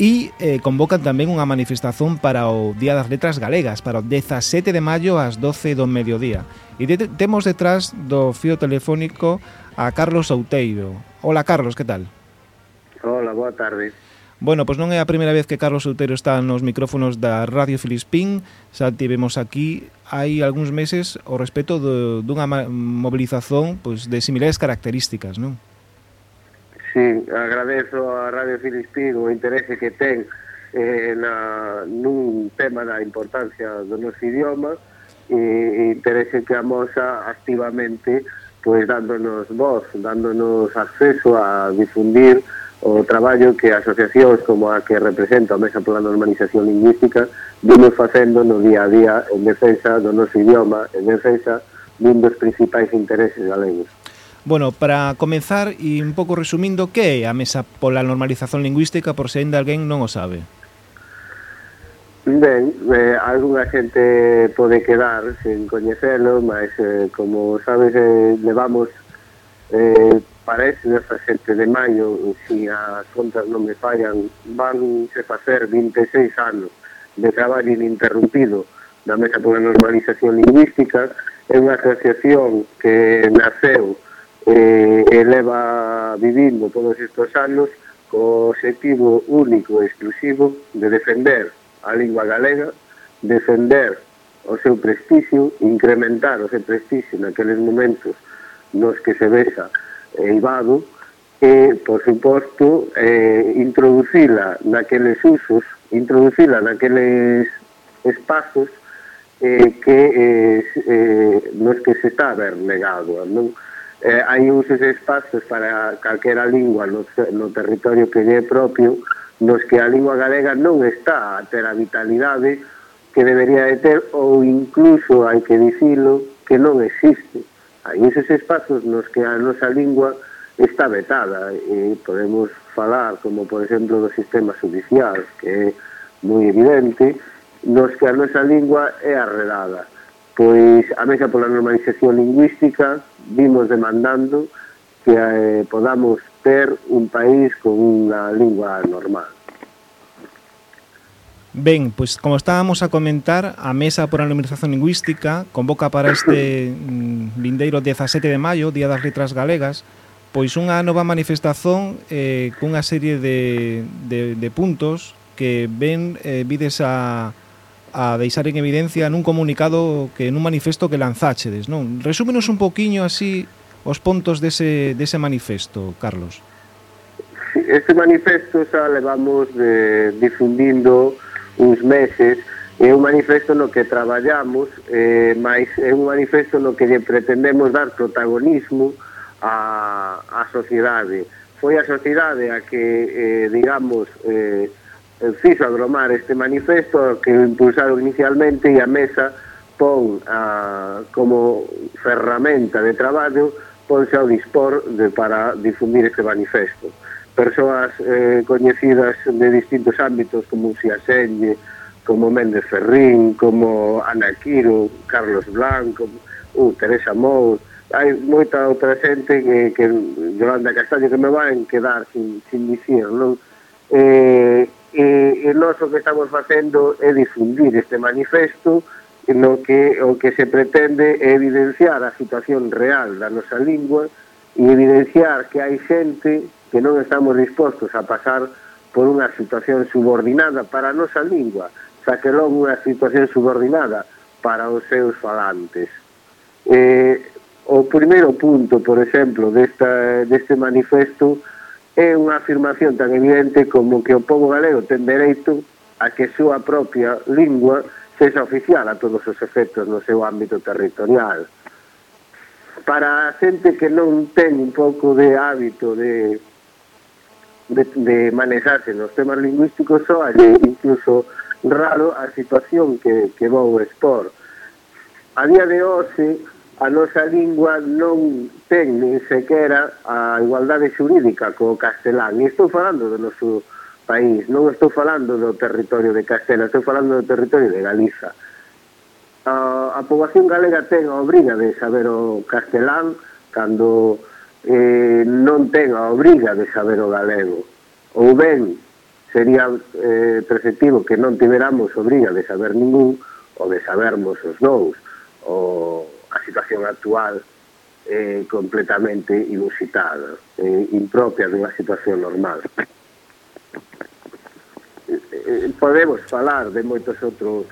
A: e eh, convocan tamén unha manifestazón para o Día das Letras Galegas, para o 17 de maio ás 12 do mediodía. E de, temos detrás do fío telefónico a Carlos Outeiro. Hola Carlos, que tal?
D: Hola, boa tarde.
A: Bueno, pois non é a primeira vez que Carlos Outeiro está nos micrófonos da Radio Filispín. Xa tivemos aquí hai algúns meses o respeto do, dunha mobilización pois, de similares características, non?
D: Sí, agradezo a Radio Filispín o interese que ten eh, na, nun tema da importancia do noso idioma e interese que amosa activamente pois dándonos voz, dándonos acceso a difundir o traballo que asociacións como a que representa a Mesa pola Normalización Lingüística vimos facendo no día a día en defensa do noso idioma, en defensa dun dos principais intereses galegos.
A: Bueno, para comenzar e un pouco resumindo, que é a Mesa pola Normalización Lingüística por se ainda alguén non o sabe?
D: Ben, eh, algunha xente pode quedar sen coñecelo, mas eh, como sabes, eh, levamos eh, parece nesta xente de maio, se as contas non me fallan, van se facer 26 anos de traballo ininterrumpido da Mesa pola Normalización Lingüística, é unha asociación que naceu eh, e leva vivindo todos estes anos co objetivo único e exclusivo de defender a lingua galega, defender o seu prestixio, incrementar o seu prestixio naqueles momentos nos que se vexa eivado, e, por suposto, eh, introducila naqueles usos, introducila naqueles espazos eh, que eh, eh, nos que se está a ver negado, non? eh, hai usos espazos para calquera lingua no, no territorio que lle é propio nos que a lingua galega non está a ter a vitalidade que debería de ter ou incluso hai que dicilo que non existe. Hai esos espazos nos que a nosa lingua está vetada e podemos falar como por exemplo do sistema judicial que é moi evidente nos que a nosa lingua é arredada. Pois a mesa pola normalización lingüística vimos demandando que eh, podamos ter un país con unha lingua normal.
A: Ben, pois como estábamos a comentar, a Mesa por a Normalización Lingüística convoca para este mm, lindeiro 17 de maio, Día das Letras Galegas, pois unha nova manifestazón eh, cunha serie de, de, de puntos que ven, eh, vides a, a deixar en evidencia nun comunicado que nun manifesto que lanzáchedes, non? Resúmenos un poquiño así os pontos dese, dese manifesto, Carlos.
D: Este ese manifesto xa levamos de, difundindo uns meses é un manifesto no que traballamos eh, máis é un manifesto no que pretendemos dar protagonismo a, a sociedade foi a sociedade a que eh, digamos eh, fixo agromar este manifesto que impulsaron inicialmente e a mesa pon a, como ferramenta de traballo ponse ao dispor de, para difundir este manifesto. Persoas eh, coñecidas de distintos ámbitos como Siaselle, como Méndez Ferrín, como Ana Quiro, Carlos Blanco, uh, Teresa Mou, hai moita outra xente que, que Yolanda Castaño que me van quedar sin, sin dicir, non? Eh, e, e nós o que estamos facendo é difundir este manifesto no que o que se pretende é evidenciar a situación real da nosa lingua e evidenciar que hai xente que non estamos dispostos a pasar por unha situación subordinada para a nosa lingua, xa que logo unha situación subordinada para os seus falantes. Eh, o primeiro punto, por exemplo, desta, deste manifesto é é unha afirmación tan evidente como que o povo galego ten dereito a que a súa propia lingua sexa oficial a todos os efectos no seu ámbito territorial. Para a xente que non ten un pouco de hábito de, de, de manejarse nos temas lingüísticos, só hai incluso raro a situación que, que vou expor. A día de hoxe, a nosa lingua non ten nin sequera a igualdade xurídica co castelán. E estou falando do noso país, non estou falando do territorio de Castela, estou falando do territorio de Galiza. A, a poboación galega ten a obriga de saber o castelán cando eh, non ten a obriga de saber o galego. Ou ben, sería eh, preceptivo que non tiveramos obriga de saber ningún ou de sabermos os dous. O, a situación actual eh, completamente inusitada, eh, impropia dunha situación normal. Eh, eh, podemos falar de moitos outros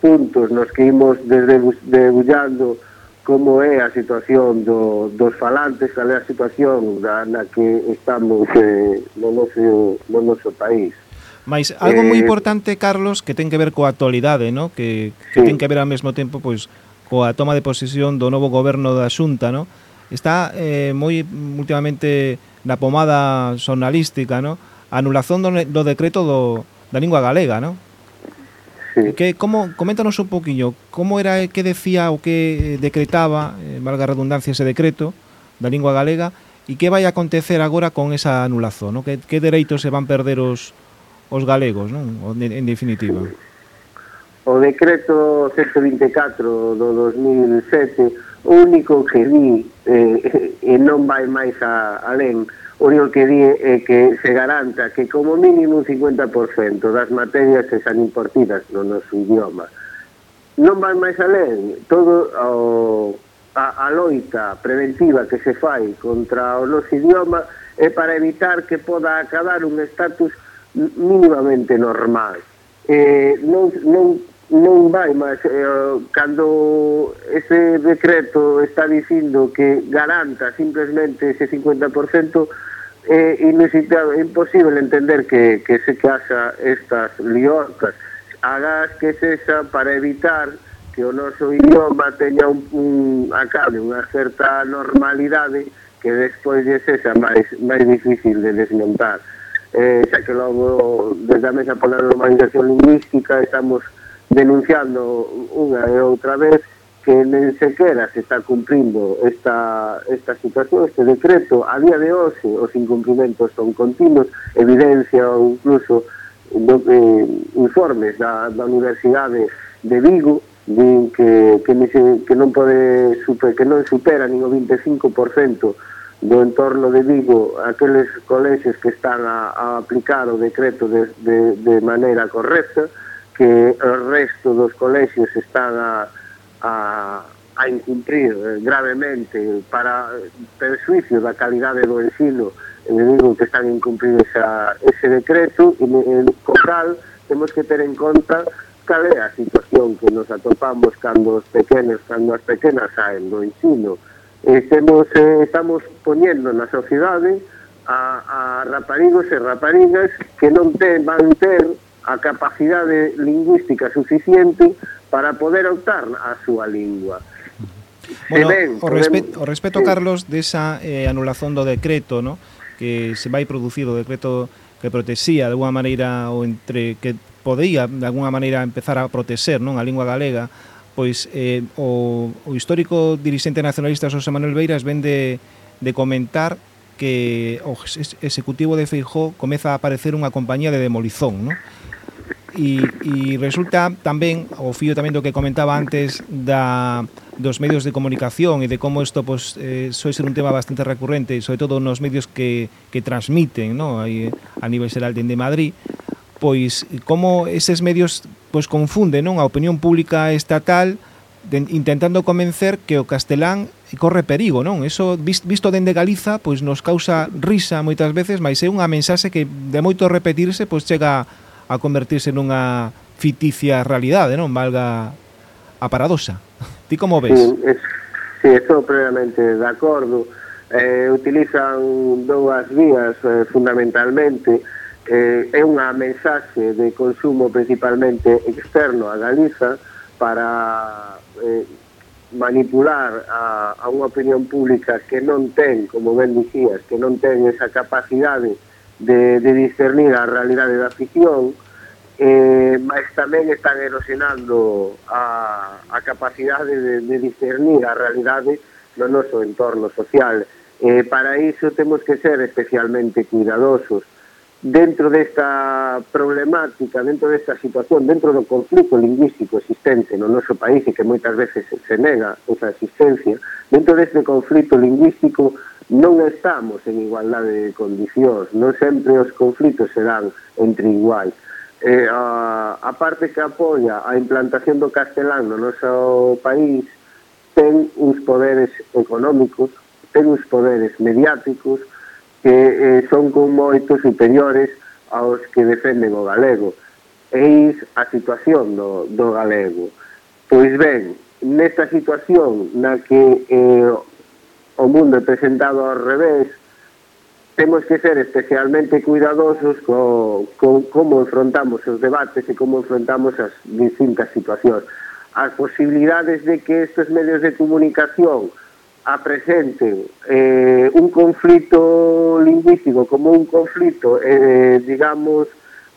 D: puntos nos que imos debullando como é a situación do, dos falantes, cal é a situación da, na que estamos eh, no, noso, no noso país.
A: Mais algo eh, moi importante, Carlos, que ten que ver coa actualidade, no? que, que sí. ten que ver ao mesmo tempo pois coa toma de posesión do novo goberno da Xunta, no? Está eh, moi últimamente na pomada sonalística, no? A anulación do, do decreto do, da lingua galega, no? Sí. Que, como, coméntanos un poquinho, como era que decía o que decretaba, eh, valga a redundancia, ese decreto da lingua galega, e que vai acontecer agora con esa anulación, no? Que, que dereitos se van perder os, os galegos, non? En, en definitiva.
D: Sí o decreto 124 do 2007 o único que di eh, e non vai máis a, alén o único que di é que se garanta que como mínimo un 50% das materias que sean impartidas no noso idioma non vai máis alén. Todo o, a, a loita preventiva que se fai contra o noso idioma é para evitar que poda acabar un estatus mínimamente normal. Eh, non, non non vai, mas eh, cando ese decreto está dicindo que garanta simplemente ese 50% eh, é eh, inusitado, é imposible entender que, que se casa estas liorcas Hagas que sexa para evitar que o noso idioma teña un, un acabe, unha certa normalidade que despois de sexa máis, máis difícil de desmontar. Eh, xa que logo desde a mesa pola normalización lingüística estamos denunciando unha e outra vez que nen sequera se está cumprindo esta, esta situación, este decreto. A día de hoxe os incumprimentos son continuos, evidencia incluso do, eh, informes da, da Universidade de Vigo din que, que, que non pode super, que non supera nin o 25% do entorno de Vigo aqueles colexios que están a, a aplicar o decreto de, de, de maneira correcta, que o resto dos colexios están a, a, a incumprir eh, gravemente para perjuicio da calidade do ensino e digo que están incumprindo esa, ese decreto e, en co cal temos que ter en conta cal é a situación que nos atopamos cando os pequenos, cando as pequenas saen do ensino. E temos, eh, estamos poñendo na sociedade a, a raparigos e raparigas que non te, van ter a capacidade lingüística suficiente para poder optar a súa lingua.
A: Bueno, ben, o, respecto, o respeto, sí. Carlos, desa eh, anulación do decreto, ¿no? que se vai producir o decreto que protexía de alguna maneira ou entre que podía de alguna maneira empezar a protexer non a lingua galega pois eh, o, o histórico dirixente nacionalista José Manuel Beiras ven de, de comentar que o executivo de Feijó comeza a aparecer unha compañía de demolizón, non? e, e resulta tamén, o fío tamén do que comentaba antes da, dos medios de comunicación e de como isto pois, eh, soe ser un tema bastante recurrente, sobre todo nos medios que, que transmiten no? Aí, eh, a nivel xeral dende Madrid, pois como eses medios pois confunden non a opinión pública estatal de, intentando convencer que o castelán corre perigo, non? Eso visto dende Galiza, pois nos causa risa moitas veces, mas é unha mensaxe que de moito repetirse, pois chega a convertirse nunha fiticia realidade, non? Valga a paradoxa. Ti como ves?
D: Sí, es, sí estou plenamente de acordo. Eh, utilizan dúas vías eh, fundamentalmente eh, é unha mensaxe de consumo principalmente externo a Galiza para eh, manipular a, a unha opinión pública que non ten, como ben dicías, que non ten esa capacidade de de, de discernir a realidade da afición, eh, mas tamén están erosionando a, a capacidade de, de discernir a realidade no noso entorno social. Eh, para iso temos que ser especialmente cuidadosos dentro desta problemática, dentro desta situación, dentro do conflito lingüístico existente no noso país e que moitas veces se nega esa existencia, dentro deste conflito lingüístico non estamos en igualdade de condicións, non sempre os conflitos serán entre iguais. Eh, a, a parte que apoia a implantación do castelán no noso país ten uns poderes económicos, ten uns poderes mediáticos que eh, son con moito superiores aos que defenden o galego. Eis a situación do, do galego. Pois ben, nesta situación na que eh, o mundo é presentado ao revés, temos que ser especialmente cuidadosos co, co como enfrontamos os debates e como enfrontamos as distintas situacións. As posibilidades de que estes medios de comunicación apresenten eh, un conflito lingüístico como un conflito, eh, digamos,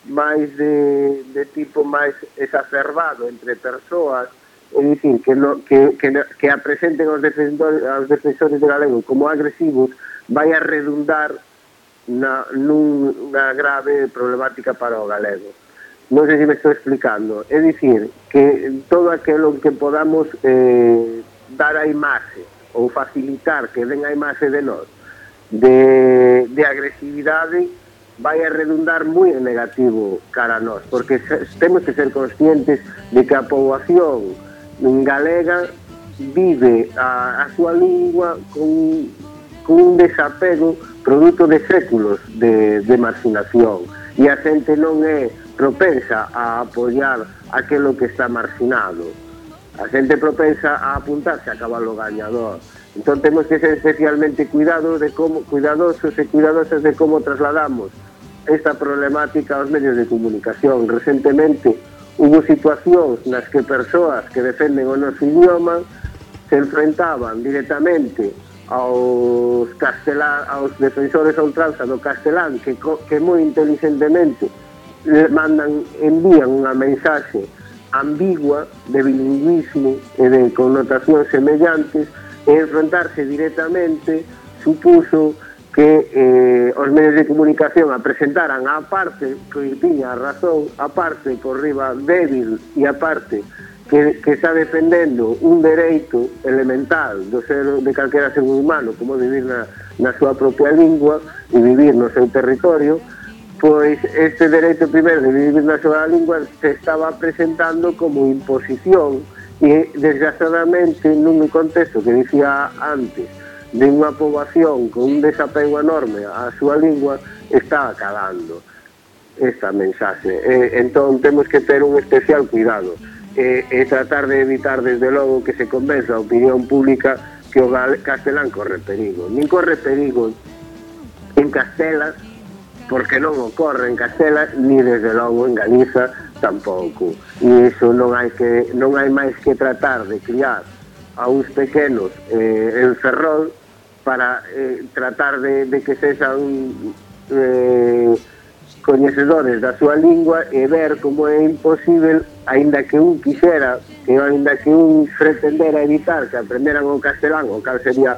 D: máis de, de tipo máis exacerbado entre persoas é dicir, que, no, que, que, que apresenten aos defensores, aos defensores de galego como agresivos vai a redundar na, nunha grave problemática para o galego. Non sei se me estou explicando. É dicir, que todo aquilo que podamos eh, dar a imaxe ou facilitar que den a imaxe de nós de, de agresividade vai a redundar moi negativo cara a nós, porque temos que ser conscientes de que a poboación galega vive a, a súa lingua con, con un desapego produto de séculos de, de marginación e a xente non é propensa a apoiar aquilo que está marginado a xente propensa a apuntarse a cabalo gañador. Entón temos que ser especialmente cuidados de como, cuidadosos e cuidadosas de como trasladamos esta problemática aos medios de comunicación. Recentemente Hubo situacións nas que persoas que defenden o noso idioma se enfrentaban directamente aos castelán, aos defensores a ultranza do castelán que, que moi inteligentemente mandan, envían unha mensaxe ambigua de bilingüismo e de connotacións semellantes e enfrentarse directamente supuso que eh, os medios de comunicación a presentaran a parte que tiña razón, a parte por riba débil e a parte que, que está defendendo un dereito elemental do ser de calquera ser humano como vivir na, na súa propia lingua e vivir no seu territorio pois este dereito primeiro de vivir na súa lingua se estaba presentando como imposición e desgraciadamente nun contexto que dicía antes de unha poboación con un desapego enorme á súa lingua está acabando esta mensaxe. E, entón, temos que ter un especial cuidado e, e tratar de evitar, desde logo, que se convenza a opinión pública que o castelán corre perigo. Nin corre perigo en Castela, porque non ocorre en Castela, ni desde logo en Galiza tampouco. E iso non hai, que, non hai máis que tratar de criar a uns pequenos eh, en Ferrol para eh, tratar de, de que sexan eh, coñecedores da súa lingua e ver como é imposible aínda que un quixera que aínda que un pretendera evitar que aprenderan o castelán o cal sería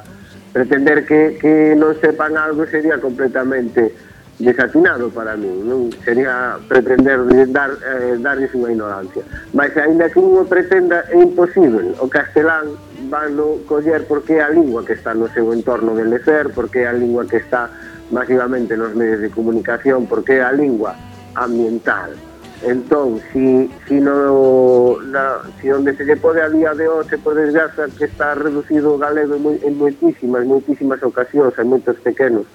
D: pretender que, que non sepan algo sería completamente desatinado para mí, non sería pretender dar eh, darles unha ignorancia. Mas aínda que un pretenda é imposible o castelán vano coller porque é a lingua que está no seu entorno de lecer, porque é a lingua que está masivamente nos medios de comunicación, porque é a lingua ambiental. Entón, si, si, no, na, si onde se lle pode a día de hoxe, por desgraza, que está reducido o galego en, en moitísimas, moitísimas ocasións, en moitos pequenos,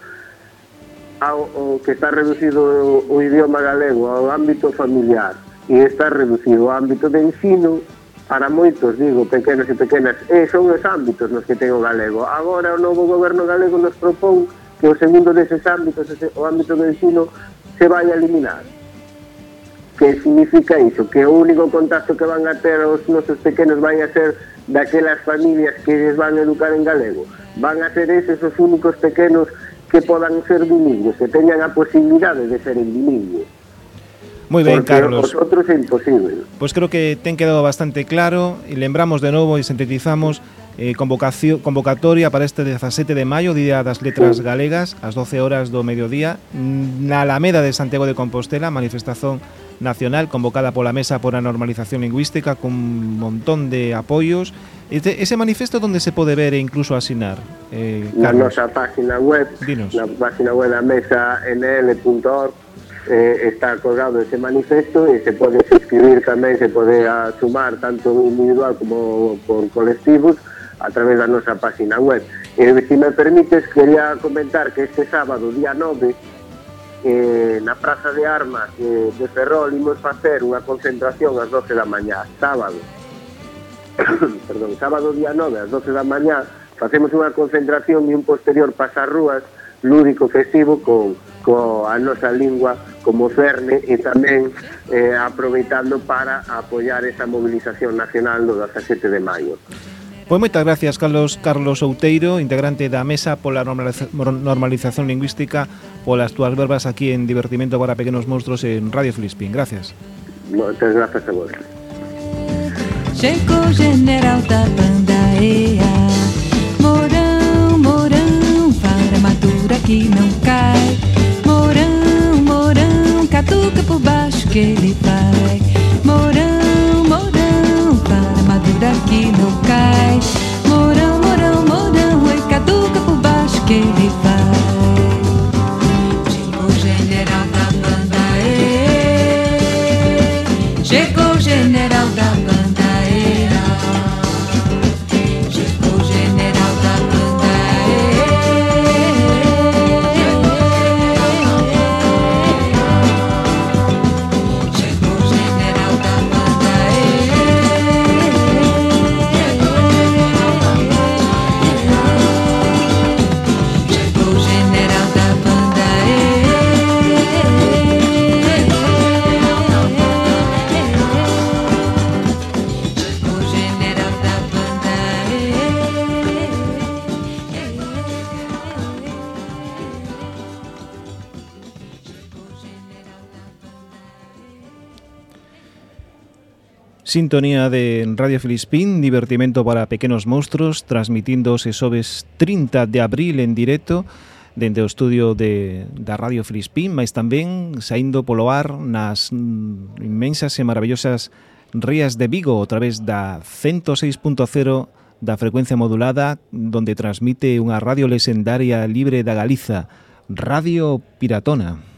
D: ao, o que está reducido o, o idioma galego ao ámbito familiar e está reducido ao ámbito de ensino, para moitos, digo, pequenos e pequenas, e son os ámbitos nos que ten o galego. Agora o novo goberno galego nos propón que o segundo deses ámbitos, o ámbito do ensino, se vai a eliminar. Que significa iso? Que o único contacto que van a ter os nosos pequenos vai a ser daquelas familias que les van a educar en galego. Van a ser eses os únicos pequenos que podan ser bilingües, que teñan a posibilidade de ser bilingües
A: Ben,
D: Porque
A: Carlos.
D: os outros é imposible.
A: Pois creo que ten quedado bastante claro e lembramos de novo e sintetizamos eh, convocatoria para este 17 de maio, Día das Letras Galegas, ás 12 horas do mediodía, na Alameda de Santiago de Compostela, manifestación nacional convocada pola Mesa por a Normalización Lingüística con un montón de apoios. Este, ese manifesto donde se pode ver e incluso asinar?
D: Eh, na nosa página web, Dinos. na página web da mesa nl.org eh, está colgado ese manifesto e se pode suscribir tamén, se pode ah, sumar tanto individual como por colectivos a través da nosa página web. E, eh, se me permites, quería comentar que este sábado, día 9, eh, na Praza de Armas eh, de Ferrol imos facer unha concentración ás 12 da mañá, sábado. Perdón, sábado día 9 ás 12 da mañá facemos unha concentración e un posterior pasarrúas lúdico festivo con coa nosa lingua como cerne e tamén eh, aproveitando para apoiar esa movilización nacional do 17 de maio.
A: Pois moitas gracias, Carlos Carlos Outeiro, integrante da Mesa pola Normalización Lingüística, polas túas verbas aquí en Divertimento para Pequenos Monstros en Radio Filispín. Gracias.
D: Moitas gracias a vos.
C: Chegou general da bandaea Morão, morão, para madura que não cai Morão, morão, catuca por baixo que ele vai. Morão, morão, para madura que não cai
A: Sintonía de Radio Filispín, divertimento para pequenos monstruos, transmitíndose sobes 30 de abril en directo dende o estudio de, da Radio Filispín, mas tamén saindo polo ar nas mm, inmensas e maravillosas rías de Vigo a través da 106.0 da frecuencia modulada donde transmite unha radio lesendaria libre da Galiza, Radio Piratona.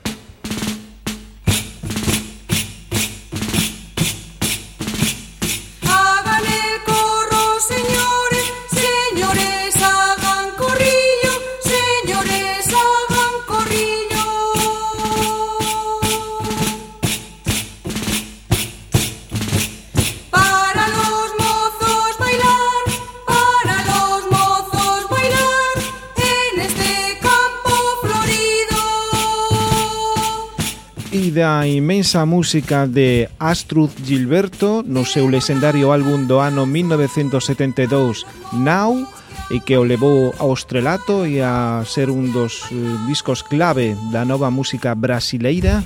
A: a inmensa música de Astruz Gilberto no seu lesendario álbum do ano 1972 Now e que o levou ao estrelato e a ser un dos eh, discos clave da nova música brasileira.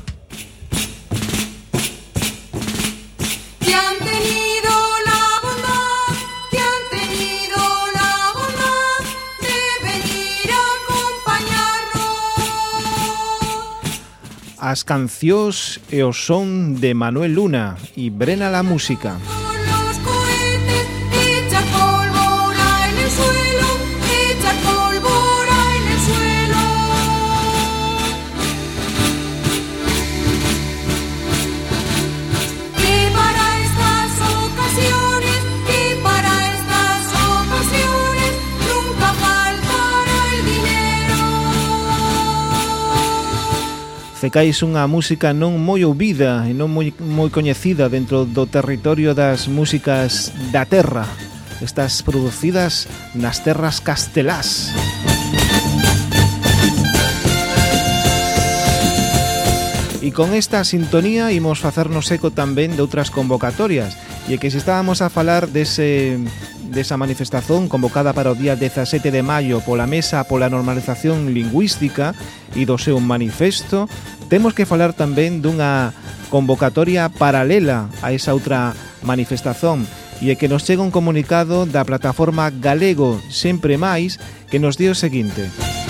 A: As cancións e o son de Manuel Luna e Brena la música Fecais unha música non moi ouvida e non moi, moi coñecida dentro do territorio das músicas da terra. Estas producidas nas terras castelás. E con esta sintonía imos facernos eco tamén de outras convocatorias. E que se estábamos a falar dese desa manifestazón convocada para o día 17 de maio pola Mesa pola Normalización Lingüística e do seu manifesto, temos que falar tamén dunha convocatoria paralela a esa outra manifestazón e é que nos chega un comunicado da plataforma Galego Sempre Máis que nos di o seguinte.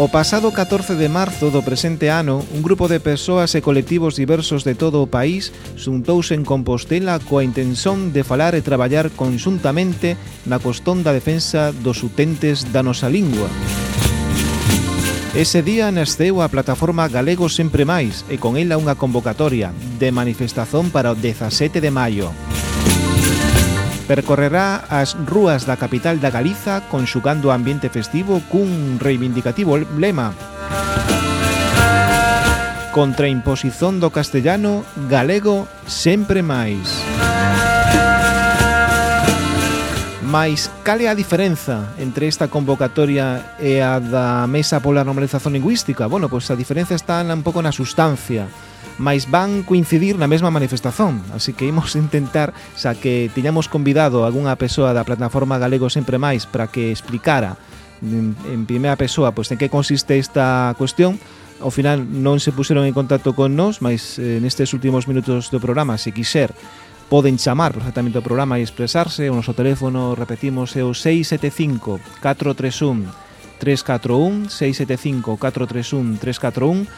A: O pasado 14 de marzo do presente ano, un grupo de persoas e colectivos diversos de todo o país xuntouse en Compostela coa intención de falar e traballar conxuntamente na costón da defensa dos utentes da nosa lingua. Ese día nasceu a plataforma Galego Sempre Máis e con ela unha convocatoria de manifestación para o 17 de maio. Percorrerá as rúas da capital da Galiza conxugando o ambiente festivo cun reivindicativo lema. Contra imposición do castellano, galego sempre máis. Mais cal é a diferenza entre esta convocatoria e a da Mesa pola Normalización Lingüística? Bueno, pois a diferenza está un pouco na sustancia mais van coincidir na mesma manifestación, así que imos intentar, xa que tiñamos convidado a algunha persoa da plataforma Galego Sempre Máis para que explicara en, en primeira persoa pois, en que consiste esta cuestión, ao final non se puseron en contacto con nós, mas eh, nestes últimos minutos do programa, se quiser, poden chamar perfectamente ao programa e expresarse. O noso teléfono, repetimos, é o 675-431-341, 675-431-341,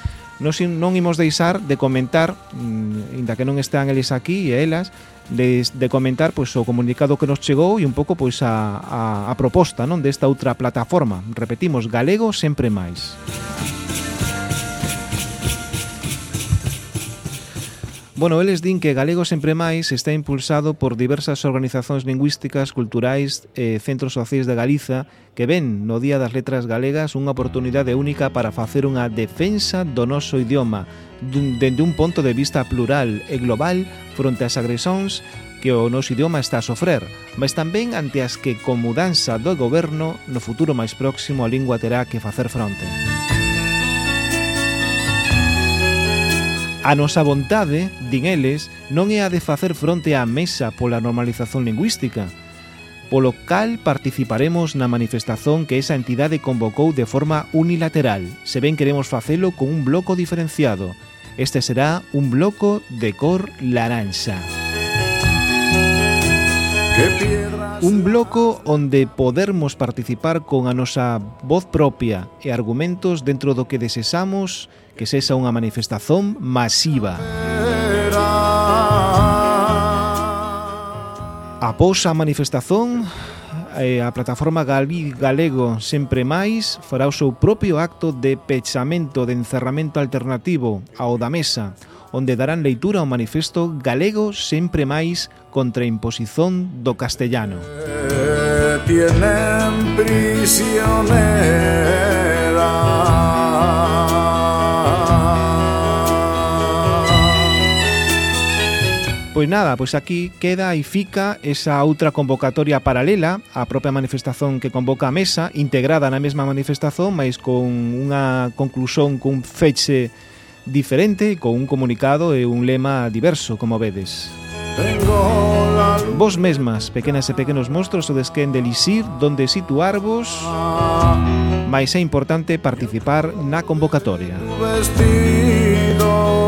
A: nos non imos deixar de comentar, mm, inda que non están eles aquí e elas, de, de comentar pois o comunicado que nos chegou e un pouco pois a, a, a proposta non desta outra plataforma. Repetimos, galego sempre máis. Música Bueno, eles din que Galego Sempre Máis está impulsado por diversas organizacións lingüísticas, culturais e centros sociais de Galiza que ven no Día das Letras Galegas unha oportunidade única para facer unha defensa do noso idioma dende un punto de vista plural e global fronte ás agresóns que o noso idioma está a sofrer, mas tamén ante as que, con mudanza do goberno, no futuro máis próximo a lingua terá que facer fronte. Música A nosa vontade, din eles, non é a de facer fronte á mesa pola normalización lingüística, polo cal participaremos na manifestación que esa entidade convocou de forma unilateral. Se ben queremos facelo con un bloco diferenciado. Este será un bloco de cor laranxa. Un bloco onde podermos participar con a nosa voz propia e argumentos dentro do que desesamos que sexa unha manifestazón masiva. Após a manifestazón, a plataforma Galí Galego Sempre Máis fará o seu propio acto de pechamento de encerramento alternativo ao da mesa, onde darán leitura ao manifesto Galego Sempre Máis contra a imposición do castellano. Tienen Pois nada, pois aquí queda e fica esa outra convocatoria paralela á propia manifestación que convoca a mesa, integrada na mesma manifestación, mas con unha conclusión cun feche diferente, con un comunicado e un lema diverso, como vedes. Vos mesmas, pequenas e pequenos monstros, o desquen de delixir donde situarvos, mas é importante participar na convocatoria. Vestido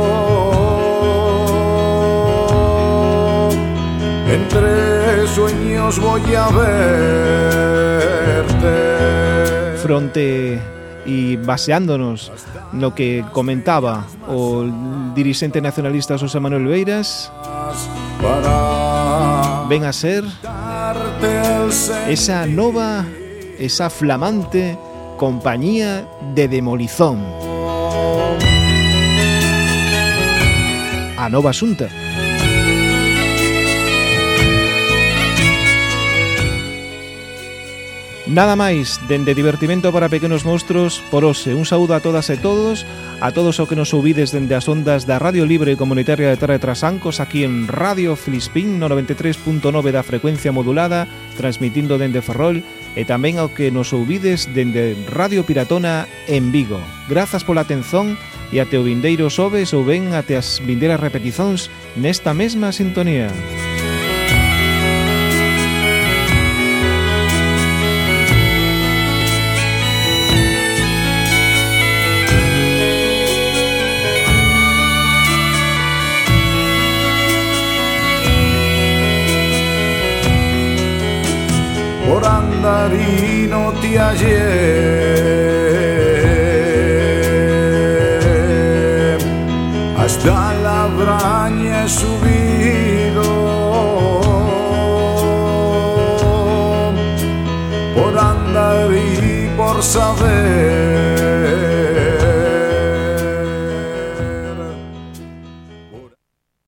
A: Entre sueños voy a verte. Fronte e baseándonos no que comentaba o dirixente nacionalista José Manuel Beiras ven a ser esa nova esa flamante compañía de demolizón. A nova xunta. Nada máis, dende Divertimento para Pequenos Monstruos, por hoxe, un saúdo a todas e todos, a todos o que nos ouvides dende as ondas da Radio Libre e Comunitaria de Terra de Trasancos, aquí en Radio Filispín, no 93.9 da frecuencia modulada, transmitindo dende Ferrol, e tamén ao que nos ouvides dende Radio Piratona en Vigo. Grazas pola atención e ate o vindeiro sobes ou ben ate as vindeiras repeticións nesta mesma sintonía.
E: Música te hallé hasta la braña he subido. Por andar y por saber